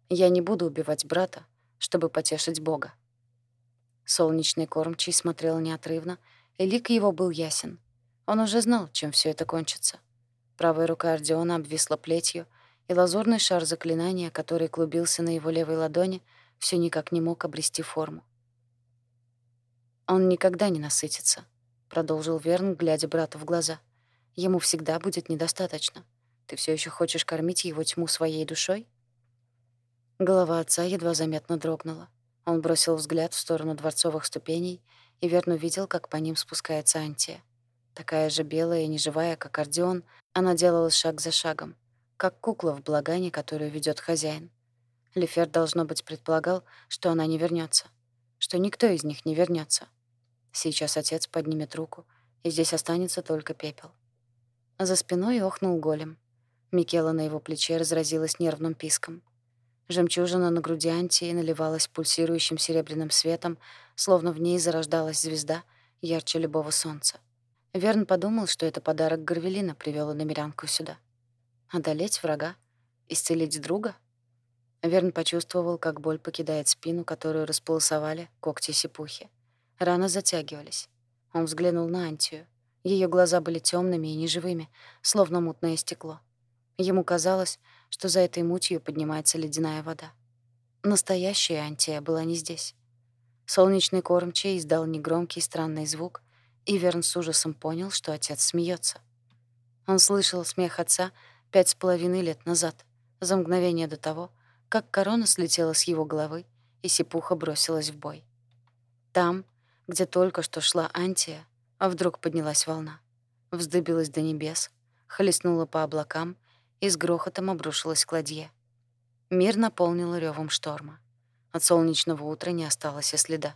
«Я не буду убивать брата, чтобы потешить Бога». Солнечный кормчий смотрел неотрывно, и лик его был ясен. Он уже знал, чем все это кончится. Правая рука Ордеона обвисла плетью, и лазурный шар заклинания, который клубился на его левой ладони, все никак не мог обрести форму. «Он никогда не насытится», — продолжил Верн, глядя брату в глаза. «Ему всегда будет недостаточно. Ты все еще хочешь кормить его тьму своей душой?» Голова отца едва заметно дрогнула. Он бросил взгляд в сторону дворцовых ступеней, и Верн увидел, как по ним спускается Антия. Такая же белая и неживая, как Ордеон, она делала шаг за шагом, как кукла в благане, которую ведет хозяин. Лефер, должно быть, предполагал, что она не вернется, что никто из них не вернется. Сейчас отец поднимет руку, и здесь останется только пепел. За спиной охнул голем. Микела на его плече разразилась нервным писком. Жемчужина на груди Антии наливалась пульсирующим серебряным светом, словно в ней зарождалась звезда ярче любого солнца. Верн подумал, что это подарок Горвелина привёл намерянку сюда. Одолеть врага? Исцелить друга? Верн почувствовал, как боль покидает спину, которую располосовали когти сипухи. Раны затягивались. Он взглянул на Антию. Ее глаза были темными и неживыми, словно мутное стекло. Ему казалось, что за этой мутью поднимается ледяная вода. Настоящая Антия была не здесь. Солнечный кормчий издал негромкий странный звук, и Верн с ужасом понял, что отец смеется. Он слышал смех отца пять с половиной лет назад, за мгновение до того, как корона слетела с его головы, и сипуха бросилась в бой. Там, где только что шла Антия, а вдруг поднялась волна. Вздыбилась до небес, хлестнула по облакам и с грохотом обрушилась к ладье. Мир наполнил ревом шторма. От солнечного утра не осталось и следа.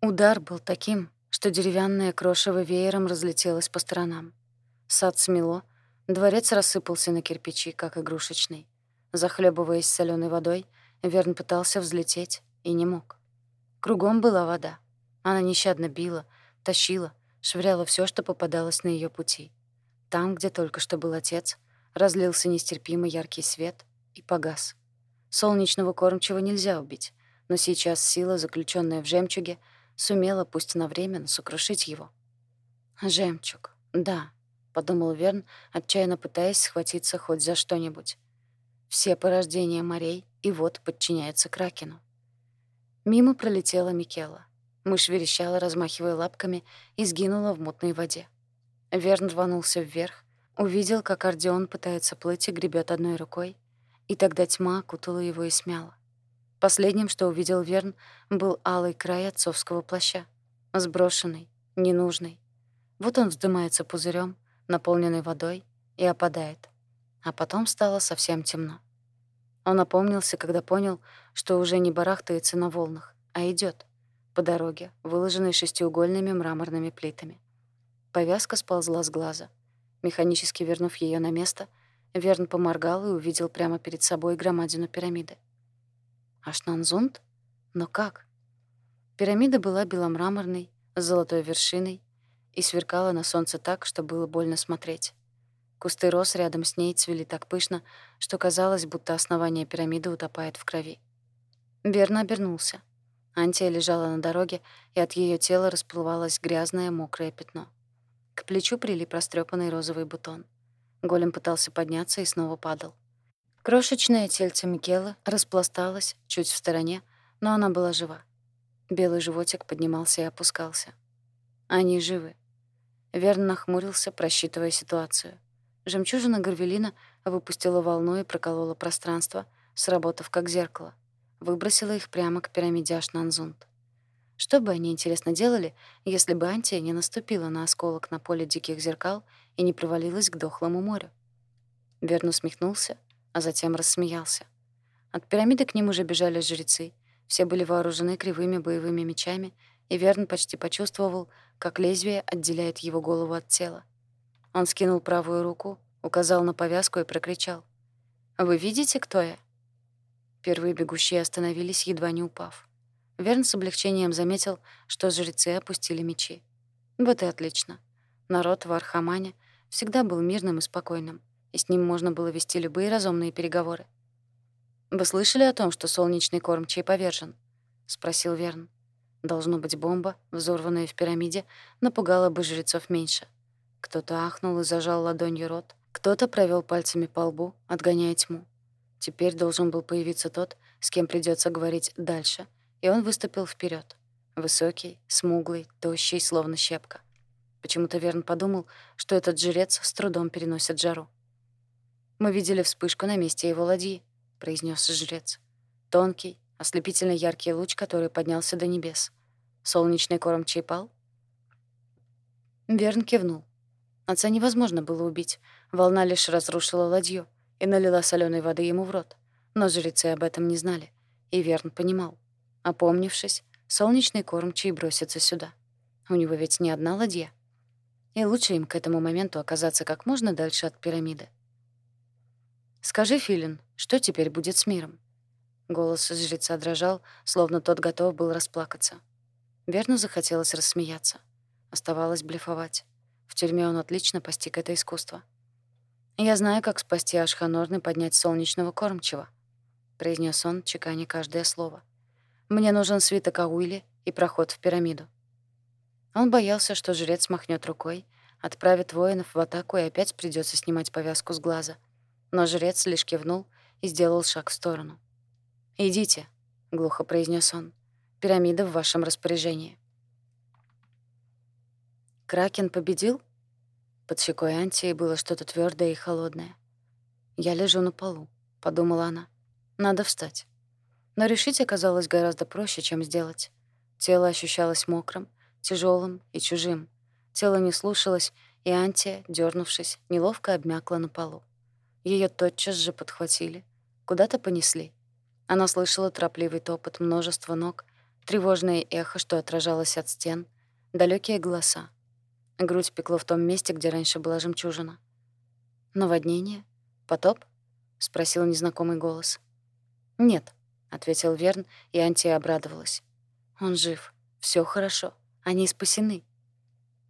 Удар был таким, что деревянное крошево веером разлетелось по сторонам. Сад смело, дворец рассыпался на кирпичи, как игрушечный. Захлебываясь соленой водой, Верн пытался взлететь и не мог. Кругом была вода. Она нещадно била, тащила, швыряла все, что попадалось на ее пути. Там, где только что был отец, разлился нестерпимо яркий свет и погас. Солнечного кормчего нельзя убить, но сейчас сила, заключенная в жемчуге, сумела, пусть на время, сокрушить его. «Жемчуг, да», — подумал Верн, отчаянно пытаясь схватиться хоть за что-нибудь. «Все порождения морей и вот подчиняются Кракену». Мимо пролетела Микела. Мышь верещала, размахивая лапками, и сгинула в мутной воде. Верн рванулся вверх, увидел, как Ордеон пытается плыть и гребет одной рукой, и тогда тьма окутала его и смяла. Последним, что увидел Верн, был алый край отцовского плаща. Сброшенный, ненужный. Вот он вздымается пузырем, наполненный водой, и опадает. А потом стало совсем темно. Он опомнился, когда понял, что уже не барахтается на волнах, а идет по дороге, выложенной шестиугольными мраморными плитами. Повязка сползла с глаза. Механически вернув ее на место, Верн поморгал и увидел прямо перед собой громадину пирамиды. Ашнанзунд? Но как? Пирамида была беломраморной, с золотой вершиной и сверкала на солнце так, что было больно смотреть. Кусты роз рядом с ней цвели так пышно, что казалось, будто основание пирамиды утопает в крови. Верно обернулся. Антия лежала на дороге, и от ее тела расплывалось грязное мокрое пятно. К плечу прилип растрепанный розовый бутон. Голем пытался подняться и снова падал. Крошечное тельце Микелы распласталось чуть в стороне, но она была жива. Белый животик поднимался и опускался. Они живы. Верн нахмурился, просчитывая ситуацию. Жемчужина Горвелина выпустила волну и проколола пространство, сработав как зеркало. Выбросила их прямо к пирамиде Ашнанзунд. Что бы они, интересно, делали, если бы Антия не наступила на осколок на поле диких зеркал и не провалилась к дохлому морю? Верн усмехнулся, а затем рассмеялся. От пирамиды к ним уже бежали жрецы. Все были вооружены кривыми боевыми мечами, и Верн почти почувствовал, как лезвие отделяет его голову от тела. Он скинул правую руку, указал на повязку и прокричал. «Вы видите, кто я?» Первые бегущие остановились, едва не упав. Верн с облегчением заметил, что жрецы опустили мечи. Вот и отлично. Народ в Архамане всегда был мирным и спокойным и с ним можно было вести любые разумные переговоры. «Вы слышали о том, что солнечный кормчий повержен?» — спросил Верн. Должно быть, бомба, взорванная в пирамиде, напугала бы жрецов меньше. Кто-то ахнул и зажал ладонью рот, кто-то провел пальцами по лбу, отгоняя тьму. Теперь должен был появиться тот, с кем придется говорить дальше, и он выступил вперед. Высокий, смуглый, тощий, словно щепка. Почему-то Верн подумал, что этот жрец с трудом переносит жару. «Мы видели вспышку на месте его ладьи», — произнес жрец. Тонкий, ослепительно яркий луч, который поднялся до небес. Солнечный корм чайпал? Верн кивнул. Отца невозможно было убить. Волна лишь разрушила ладью и налила соленой воды ему в рот. Но жрецы об этом не знали. И Верн понимал. Опомнившись, солнечный кормчий бросится сюда. У него ведь не одна ладья. И лучше им к этому моменту оказаться как можно дальше от пирамиды. «Скажи, Филин, что теперь будет с миром?» Голос жреца дрожал, словно тот готов был расплакаться. Верну захотелось рассмеяться. Оставалось блефовать. В тюрьме он отлично постиг это искусство. «Я знаю, как спасти Ашханорн и поднять солнечного кормчего», — произнес он, чеканя каждое слово. «Мне нужен свиток Ауили и проход в пирамиду». Он боялся, что жрец махнет рукой, отправит воинов в атаку и опять придется снимать повязку с глаза — но жрец лишь кивнул и сделал шаг в сторону. «Идите», — глухо произнес он. «Пирамида в вашем распоряжении». Кракен победил? Под щекой Антии было что-то твердое и холодное. «Я лежу на полу», — подумала она. «Надо встать». Но решить оказалось гораздо проще, чем сделать. Тело ощущалось мокрым, тяжелым и чужим. Тело не слушалось, и Антия, дернувшись, неловко обмякла на полу. Ее тотчас же подхватили, куда-то понесли. Она слышала торопливый топот множества ног, тревожное эхо, что отражалось от стен, далекие голоса. Грудь пекло в том месте, где раньше была жемчужина. «Наводнение? Потоп?» — спросил незнакомый голос. «Нет», — ответил Верн, и Антия обрадовалась. «Он жив. Все хорошо. Они спасены».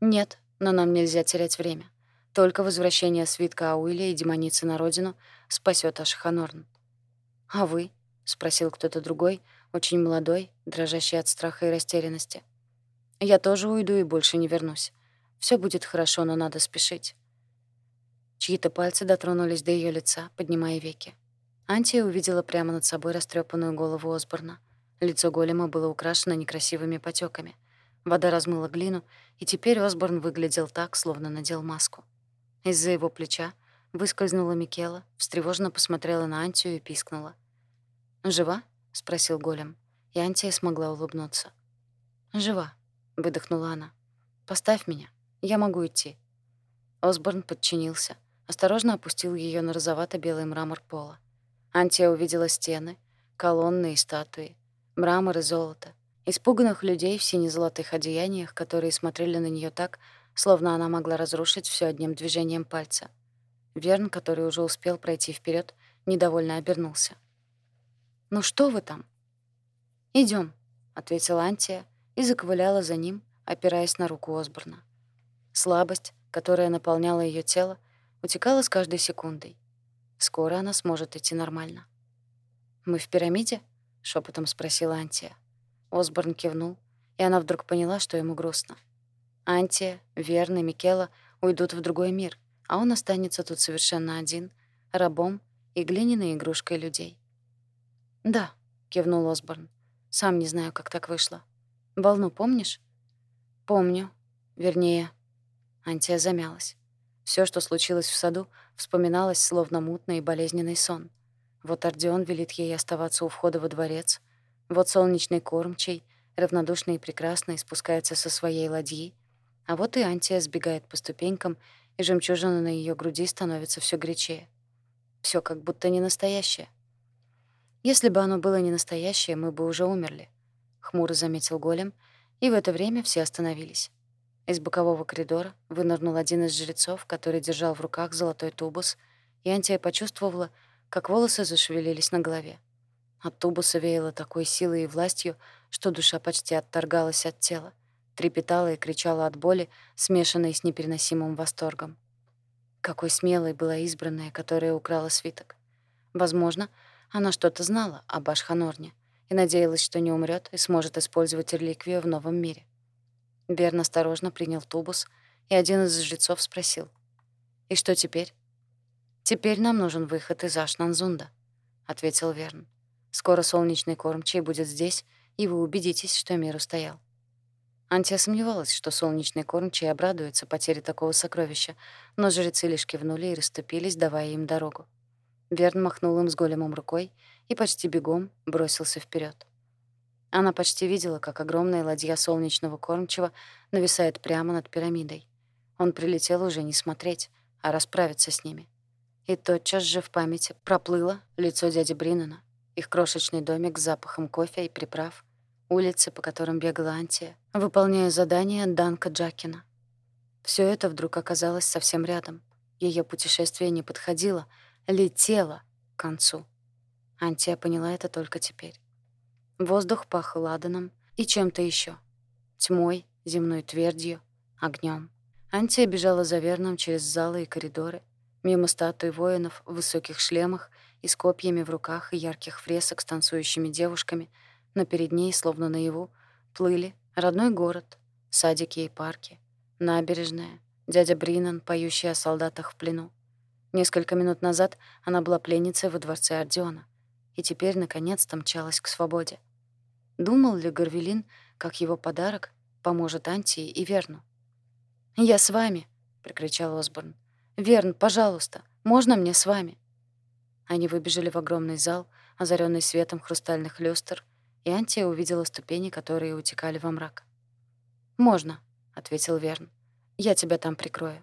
«Нет, но нам нельзя терять время. Только возвращение свитка Ауиля и демоницы на родину спасет Ашханорн». «А вы?» — спросил кто-то другой, очень молодой, дрожащий от страха и растерянности. «Я тоже уйду и больше не вернусь. Все будет хорошо, но надо спешить». Чьи-то пальцы дотронулись до ее лица, поднимая веки. Антия увидела прямо над собой растрепанную голову Осборна. Лицо голема было украшено некрасивыми потеками. Вода размыла глину, и теперь Осборн выглядел так, словно надел маску. Из-за его плеча выскользнула Микела, встревоженно посмотрела на Антию и пискнула. «Жива?» — спросил голем, и Антия смогла улыбнуться. «Жива», — выдохнула она. «Поставь меня. Я могу идти». Осборн подчинился, осторожно опустил ее на розовато-белый мрамор пола. Антия увидела стены, колонны и статуи, мрамор и золото, испуганных людей в сине-золотых одеяниях, которые смотрели на нее так, словно она могла разрушить все одним движением пальца. Верн, который уже успел пройти вперед, недовольно обернулся. «Ну что вы там?» Идем, ответила Антия и заковыляла за ним, опираясь на руку Осборна. Слабость, которая наполняла ее тело, утекала с каждой секундой. Скоро она сможет идти нормально. «Мы в пирамиде?» — шепотом спросила Антия. Осборн кивнул, и она вдруг поняла, что ему грустно. Антия, Верна Микела уйдут в другой мир, а он останется тут совершенно один, рабом и глиняной игрушкой людей. «Да», — кивнул Осборн. «Сам не знаю, как так вышло. Волну помнишь?» «Помню. Вернее...» Антия замялась. Все, что случилось в саду, вспоминалось словно мутный и болезненный сон. Вот Ордеон велит ей оставаться у входа во дворец. Вот солнечный кормчий, равнодушный и прекрасный, спускается со своей ладьи. А вот и Антия сбегает по ступенькам, и жемчужина на ее груди становится все горячее. Все как будто не настоящее. Если бы оно было не настоящее, мы бы уже умерли, хмуро заметил голем, и в это время все остановились. Из бокового коридора вынырнул один из жрецов, который держал в руках золотой тубус, и Антия почувствовала, как волосы зашевелились на голове. От тубуса веяло такой силой и властью, что душа почти отторгалась от тела, трепетала и кричала от боли, смешанной с непереносимым восторгом. Какой смелой была избранная, которая украла свиток. Возможно, она что-то знала об Ашханорне и надеялась, что не умрет и сможет использовать реликвию в новом мире. Берн осторожно принял тубус, и один из жрецов спросил. «И что теперь?» «Теперь нам нужен выход из Ашнанзунда», — ответил Верн. «Скоро солнечный кормчий будет здесь, и вы убедитесь, что мир устоял». Антия сомневалась, что солнечный кормчий обрадуется потере такого сокровища, но жрецы лишь кивнули и расступились, давая им дорогу. Верн махнул им с големом рукой и почти бегом бросился вперед. Она почти видела, как огромная ладья солнечного кормчего нависает прямо над пирамидой. Он прилетел уже не смотреть, а расправиться с ними. И тотчас же в памяти проплыло лицо дяди Бриннена, их крошечный домик с запахом кофе и приправ, улицы, по которым бегала Антия, выполняя задание Данка Джакина. Все это вдруг оказалось совсем рядом. Ее путешествие не подходило, летело к концу. Антия поняла это только теперь. Воздух пах ладаном и чем-то еще: Тьмой, земной твердью, огнем. Антия бежала за Верном через залы и коридоры, мимо статуй воинов в высоких шлемах и с копьями в руках и ярких фресок с танцующими девушками, но перед ней, словно наяву, плыли родной город, садики и парки, набережная, дядя Бринан, поющий о солдатах в плену. Несколько минут назад она была пленницей во дворце Ордеона и теперь, наконец-то, мчалась к свободе. Думал ли Горвелин, как его подарок поможет Антии и Верну? «Я с вами!» — прокричал Осборн. «Верн, пожалуйста, можно мне с вами?» Они выбежали в огромный зал, озаренный светом хрустальных люстр, и Антия увидела ступени, которые утекали во мрак. «Можно», — ответил Верн. «Я тебя там прикрою».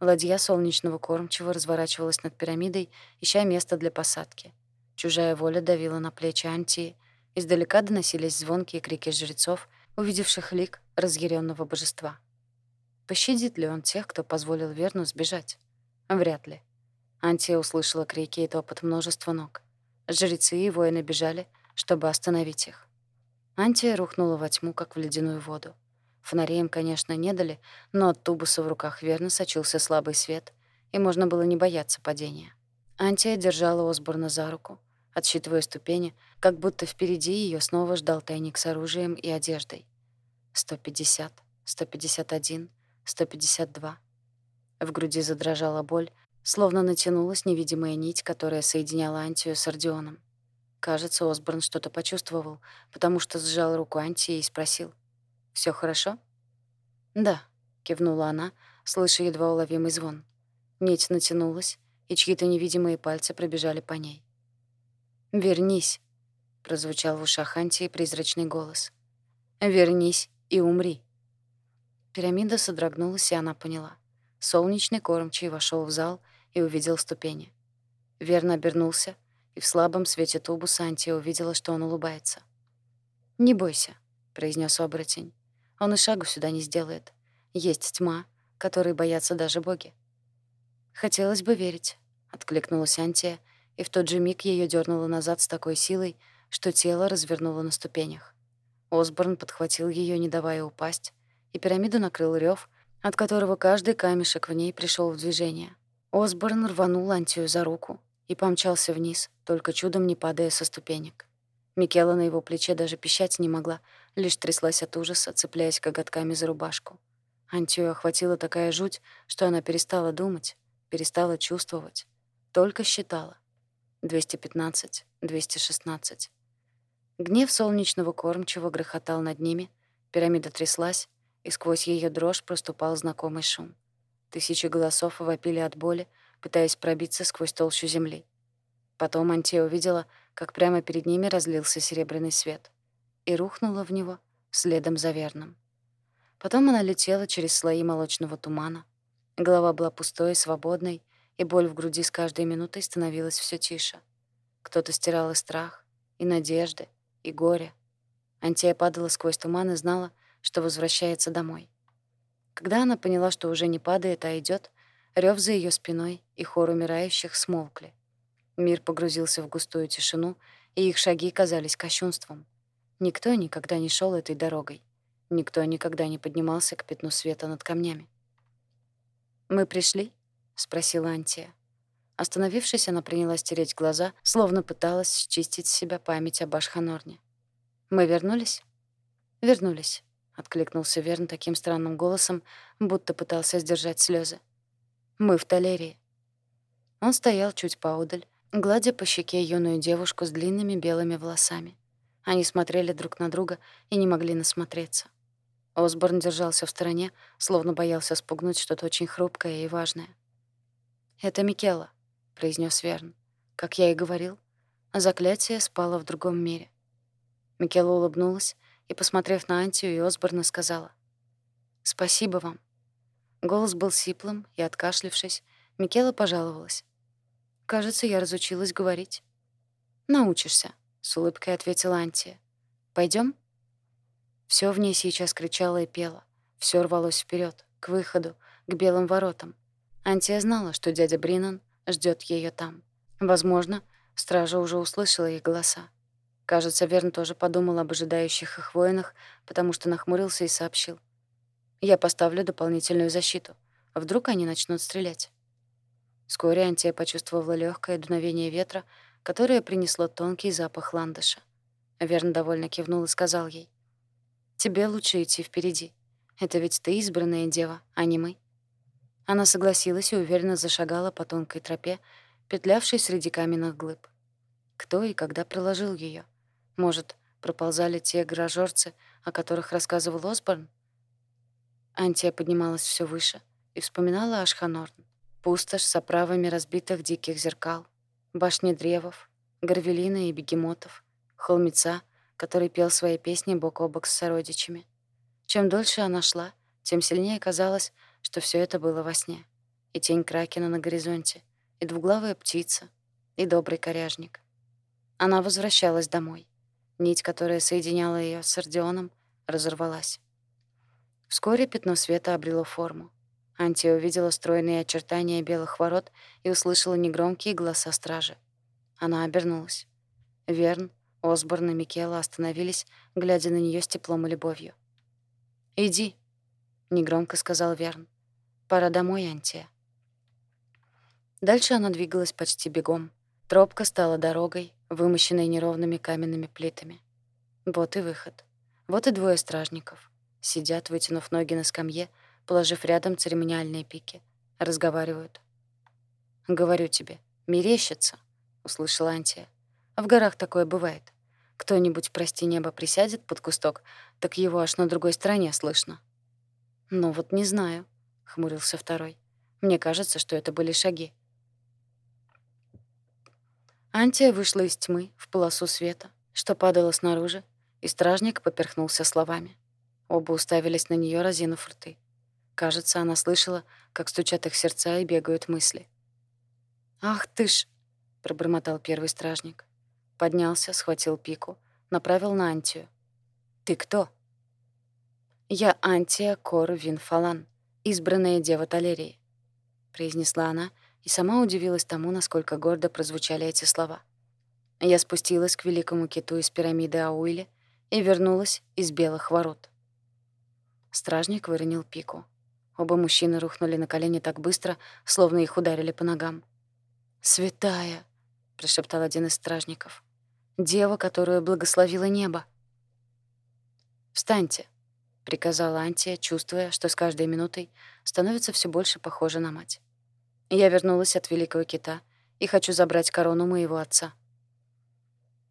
Ладья солнечного кормчего разворачивалась над пирамидой, ища место для посадки. Чужая воля давила на плечи Антии. Издалека доносились звонкие крики жрецов, увидевших лик разъяренного божества. Пощадит ли он тех, кто позволил Верну сбежать? Вряд ли. Антия услышала крики и топот множества ног. Жрецы и воины бежали, чтобы остановить их. Антия рухнула во тьму, как в ледяную воду. Фонарей им, конечно, не дали, но от тубуса в руках верно сочился слабый свет, и можно было не бояться падения. Антия держала Осборна за руку, отсчитывая ступени, как будто впереди ее снова ждал тайник с оружием и одеждой. 150, 151, 152. В груди задрожала боль, словно натянулась невидимая нить, которая соединяла Антию с Ордионом. Кажется, Осборн что-то почувствовал, потому что сжал руку Антии и спросил. Все хорошо?» «Да», — кивнула она, слыша едва уловимый звон. Нить натянулась, и чьи-то невидимые пальцы пробежали по ней. «Вернись», — прозвучал в ушах Антии призрачный голос. «Вернись и умри». Пирамида содрогнулась, и она поняла. Солнечный кормчий вошел в зал и увидел ступени. Верно обернулся, и в слабом свете тубуса Антия увидела, что он улыбается. «Не бойся», — произнес оборотень. Он и шагу сюда не сделает. Есть тьма, которой боятся даже боги. «Хотелось бы верить», — откликнулась Антия, и в тот же миг ее дернуло назад с такой силой, что тело развернуло на ступенях. Осборн подхватил ее, не давая упасть, и пирамиду накрыл рев, от которого каждый камешек в ней пришел в движение. Осборн рванул Антию за руку и помчался вниз, только чудом не падая со ступенек. Микела на его плече даже пищать не могла, лишь тряслась от ужаса, цепляясь коготками за рубашку. Антию охватила такая жуть, что она перестала думать, перестала чувствовать, только считала. 215, 216. Гнев солнечного кормчего грохотал над ними, пирамида тряслась, и сквозь ее дрожь проступал знакомый шум. Тысячи голосов вопили от боли, пытаясь пробиться сквозь толщу земли. Потом Антия увидела, как прямо перед ними разлился серебряный свет и рухнула в него следом за верным. Потом она летела через слои молочного тумана. Голова была пустой и свободной, и боль в груди с каждой минутой становилась все тише. Кто-то стирал и страх, и надежды, и горе. Антия падала сквозь туман и знала, что возвращается домой. Когда она поняла, что уже не падает, а идет, рев за ее спиной и хор умирающих смолкли. Мир погрузился в густую тишину, и их шаги казались кощунством. Никто никогда не шел этой дорогой. Никто никогда не поднимался к пятну света над камнями. «Мы пришли?» — спросила Антия. Остановившись, она принялась тереть глаза, словно пыталась счистить с себя память об Ашханорне. «Мы вернулись?» «Вернулись», — откликнулся Верн таким странным голосом, будто пытался сдержать слезы. «Мы в Талерии». Он стоял чуть поодаль, гладя по щеке юную девушку с длинными белыми волосами. Они смотрели друг на друга и не могли насмотреться. Осборн держался в стороне, словно боялся спугнуть что-то очень хрупкое и важное. «Это Микела», — произнес Верн. «Как я и говорил, заклятие спало в другом мире». Микела улыбнулась и, посмотрев на Антию и Осборна, сказала. «Спасибо вам». Голос был сиплым, и, откашлившись, Микела пожаловалась. «Кажется, я разучилась говорить». «Научишься», — с улыбкой ответила Антия. Пойдем? Все в ней сейчас кричало и пело. Все рвалось вперед, к выходу, к белым воротам. Антия знала, что дядя Бринан ждет ее там. Возможно, стража уже услышала их голоса. Кажется, Верн тоже подумал об ожидающих их воинах, потому что нахмурился и сообщил. «Я поставлю дополнительную защиту. Вдруг они начнут стрелять?» Вскоре Антия почувствовала легкое дуновение ветра, которое принесло тонкий запах ландыша. Верн довольно кивнул и сказал ей. «Тебе лучше идти впереди. Это ведь ты избранная дева, а не мы». Она согласилась и уверенно зашагала по тонкой тропе, петлявшей среди каменных глыб. Кто и когда проложил ее? Может, проползали те грожорцы, о которых рассказывал Осборн? Антия поднималась все выше и вспоминала Ашханорн. Пустошь с оправами разбитых диких зеркал, башни древов, горвелина и бегемотов, холмеца, который пел свои песни бок о бок с сородичами. Чем дольше она шла, тем сильнее казалось, что все это было во сне. И тень кракена на горизонте, и двуглавая птица, и добрый коряжник. Она возвращалась домой. Нить, которая соединяла ее с Ордеоном, разорвалась. Вскоре пятно света обрело форму. Антия увидела стройные очертания белых ворот и услышала негромкие голоса стражи. Она обернулась. Верн, Осборн и Микела остановились, глядя на нее с теплом и любовью. «Иди», — негромко сказал Верн. «Пора домой, Антия». Дальше она двигалась почти бегом. Тропка стала дорогой, вымощенной неровными каменными плитами. Вот и выход. Вот и двое стражников. Сидят, вытянув ноги на скамье, положив рядом церемониальные пики. Разговаривают. «Говорю тебе, мерещится», — услышала Антия. «В горах такое бывает. Кто-нибудь, прости небо, присядет под кусток, так его аж на другой стороне слышно». «Ну вот не знаю», — хмурился второй. «Мне кажется, что это были шаги». Антия вышла из тьмы в полосу света, что падало снаружи, и стражник поперхнулся словами. Оба уставились на нее, разинув рты. Кажется, она слышала, как стучат их сердца и бегают мысли. «Ах ты ж!» — пробормотал первый стражник. Поднялся, схватил пику, направил на Антию. «Ты кто?» «Я Антия Кор Винфалан, избранная дева Талерии», — произнесла она и сама удивилась тому, насколько гордо прозвучали эти слова. Я спустилась к великому киту из пирамиды Ауили и вернулась из белых ворот. Стражник выронил пику. Оба мужчины рухнули на колени так быстро, словно их ударили по ногам. «Святая!» — прошептал один из стражников. «Дева, которую благословило небо!» «Встаньте!» — приказала Антия, чувствуя, что с каждой минутой становится все больше похожа на мать. «Я вернулась от Великого Кита и хочу забрать корону моего отца».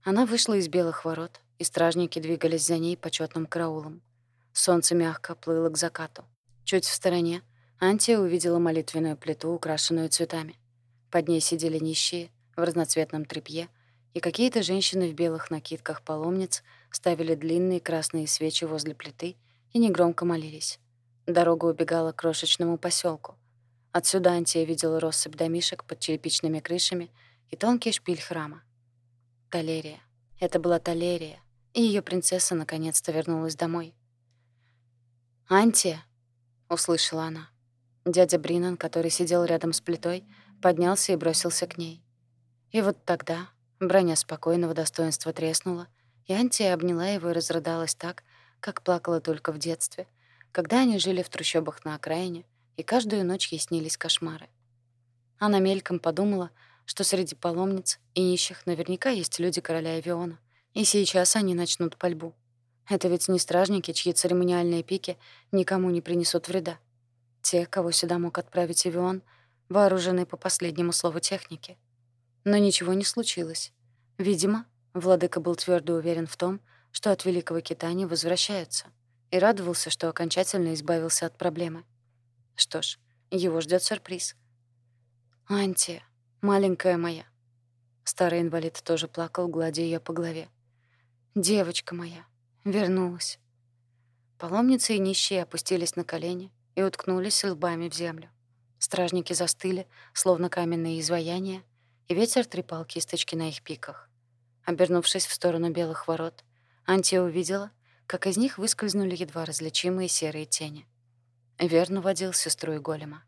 Она вышла из белых ворот, и стражники двигались за ней почетным караулом. Солнце мягко плыло к закату. Чуть в стороне Антия увидела молитвенную плиту, украшенную цветами. Под ней сидели нищие в разноцветном тряпье, и какие-то женщины в белых накидках паломниц ставили длинные красные свечи возле плиты и негромко молились. Дорога убегала к крошечному поселку. Отсюда Антия видела россыпь домишек под черепичными крышами и тонкий шпиль храма. Талерия. Это была Талерия, и ее принцесса наконец-то вернулась домой. «Антия!» — услышала она. Дядя Бринан, который сидел рядом с плитой, поднялся и бросился к ней. И вот тогда броня спокойного достоинства треснула, и Антия обняла его и разрыдалась так, как плакала только в детстве, когда они жили в трущобах на окраине, и каждую ночь ей снились кошмары. Она мельком подумала, что среди паломниц и нищих наверняка есть люди короля Эвиона, и сейчас они начнут пальбу. Это ведь не стражники, чьи церемониальные пики никому не принесут вреда. Те, кого сюда мог отправить Эвион, вооружены по последнему слову техники. Но ничего не случилось. Видимо, владыка был твердо уверен в том, что от Великого Кита не возвращаются, и радовался, что окончательно избавился от проблемы. Что ж, его ждет сюрприз. «Антия, маленькая моя». Старый инвалид тоже плакал, гладя ее по голове. «Девочка моя, Вернулась. Паломницы и нищие опустились на колени и уткнулись лбами в землю. Стражники застыли, словно каменные изваяния, и ветер трепал кисточки на их пиках. Обернувшись в сторону белых ворот, Антия увидела, как из них выскользнули едва различимые серые тени. Верн уводил сестру и голема.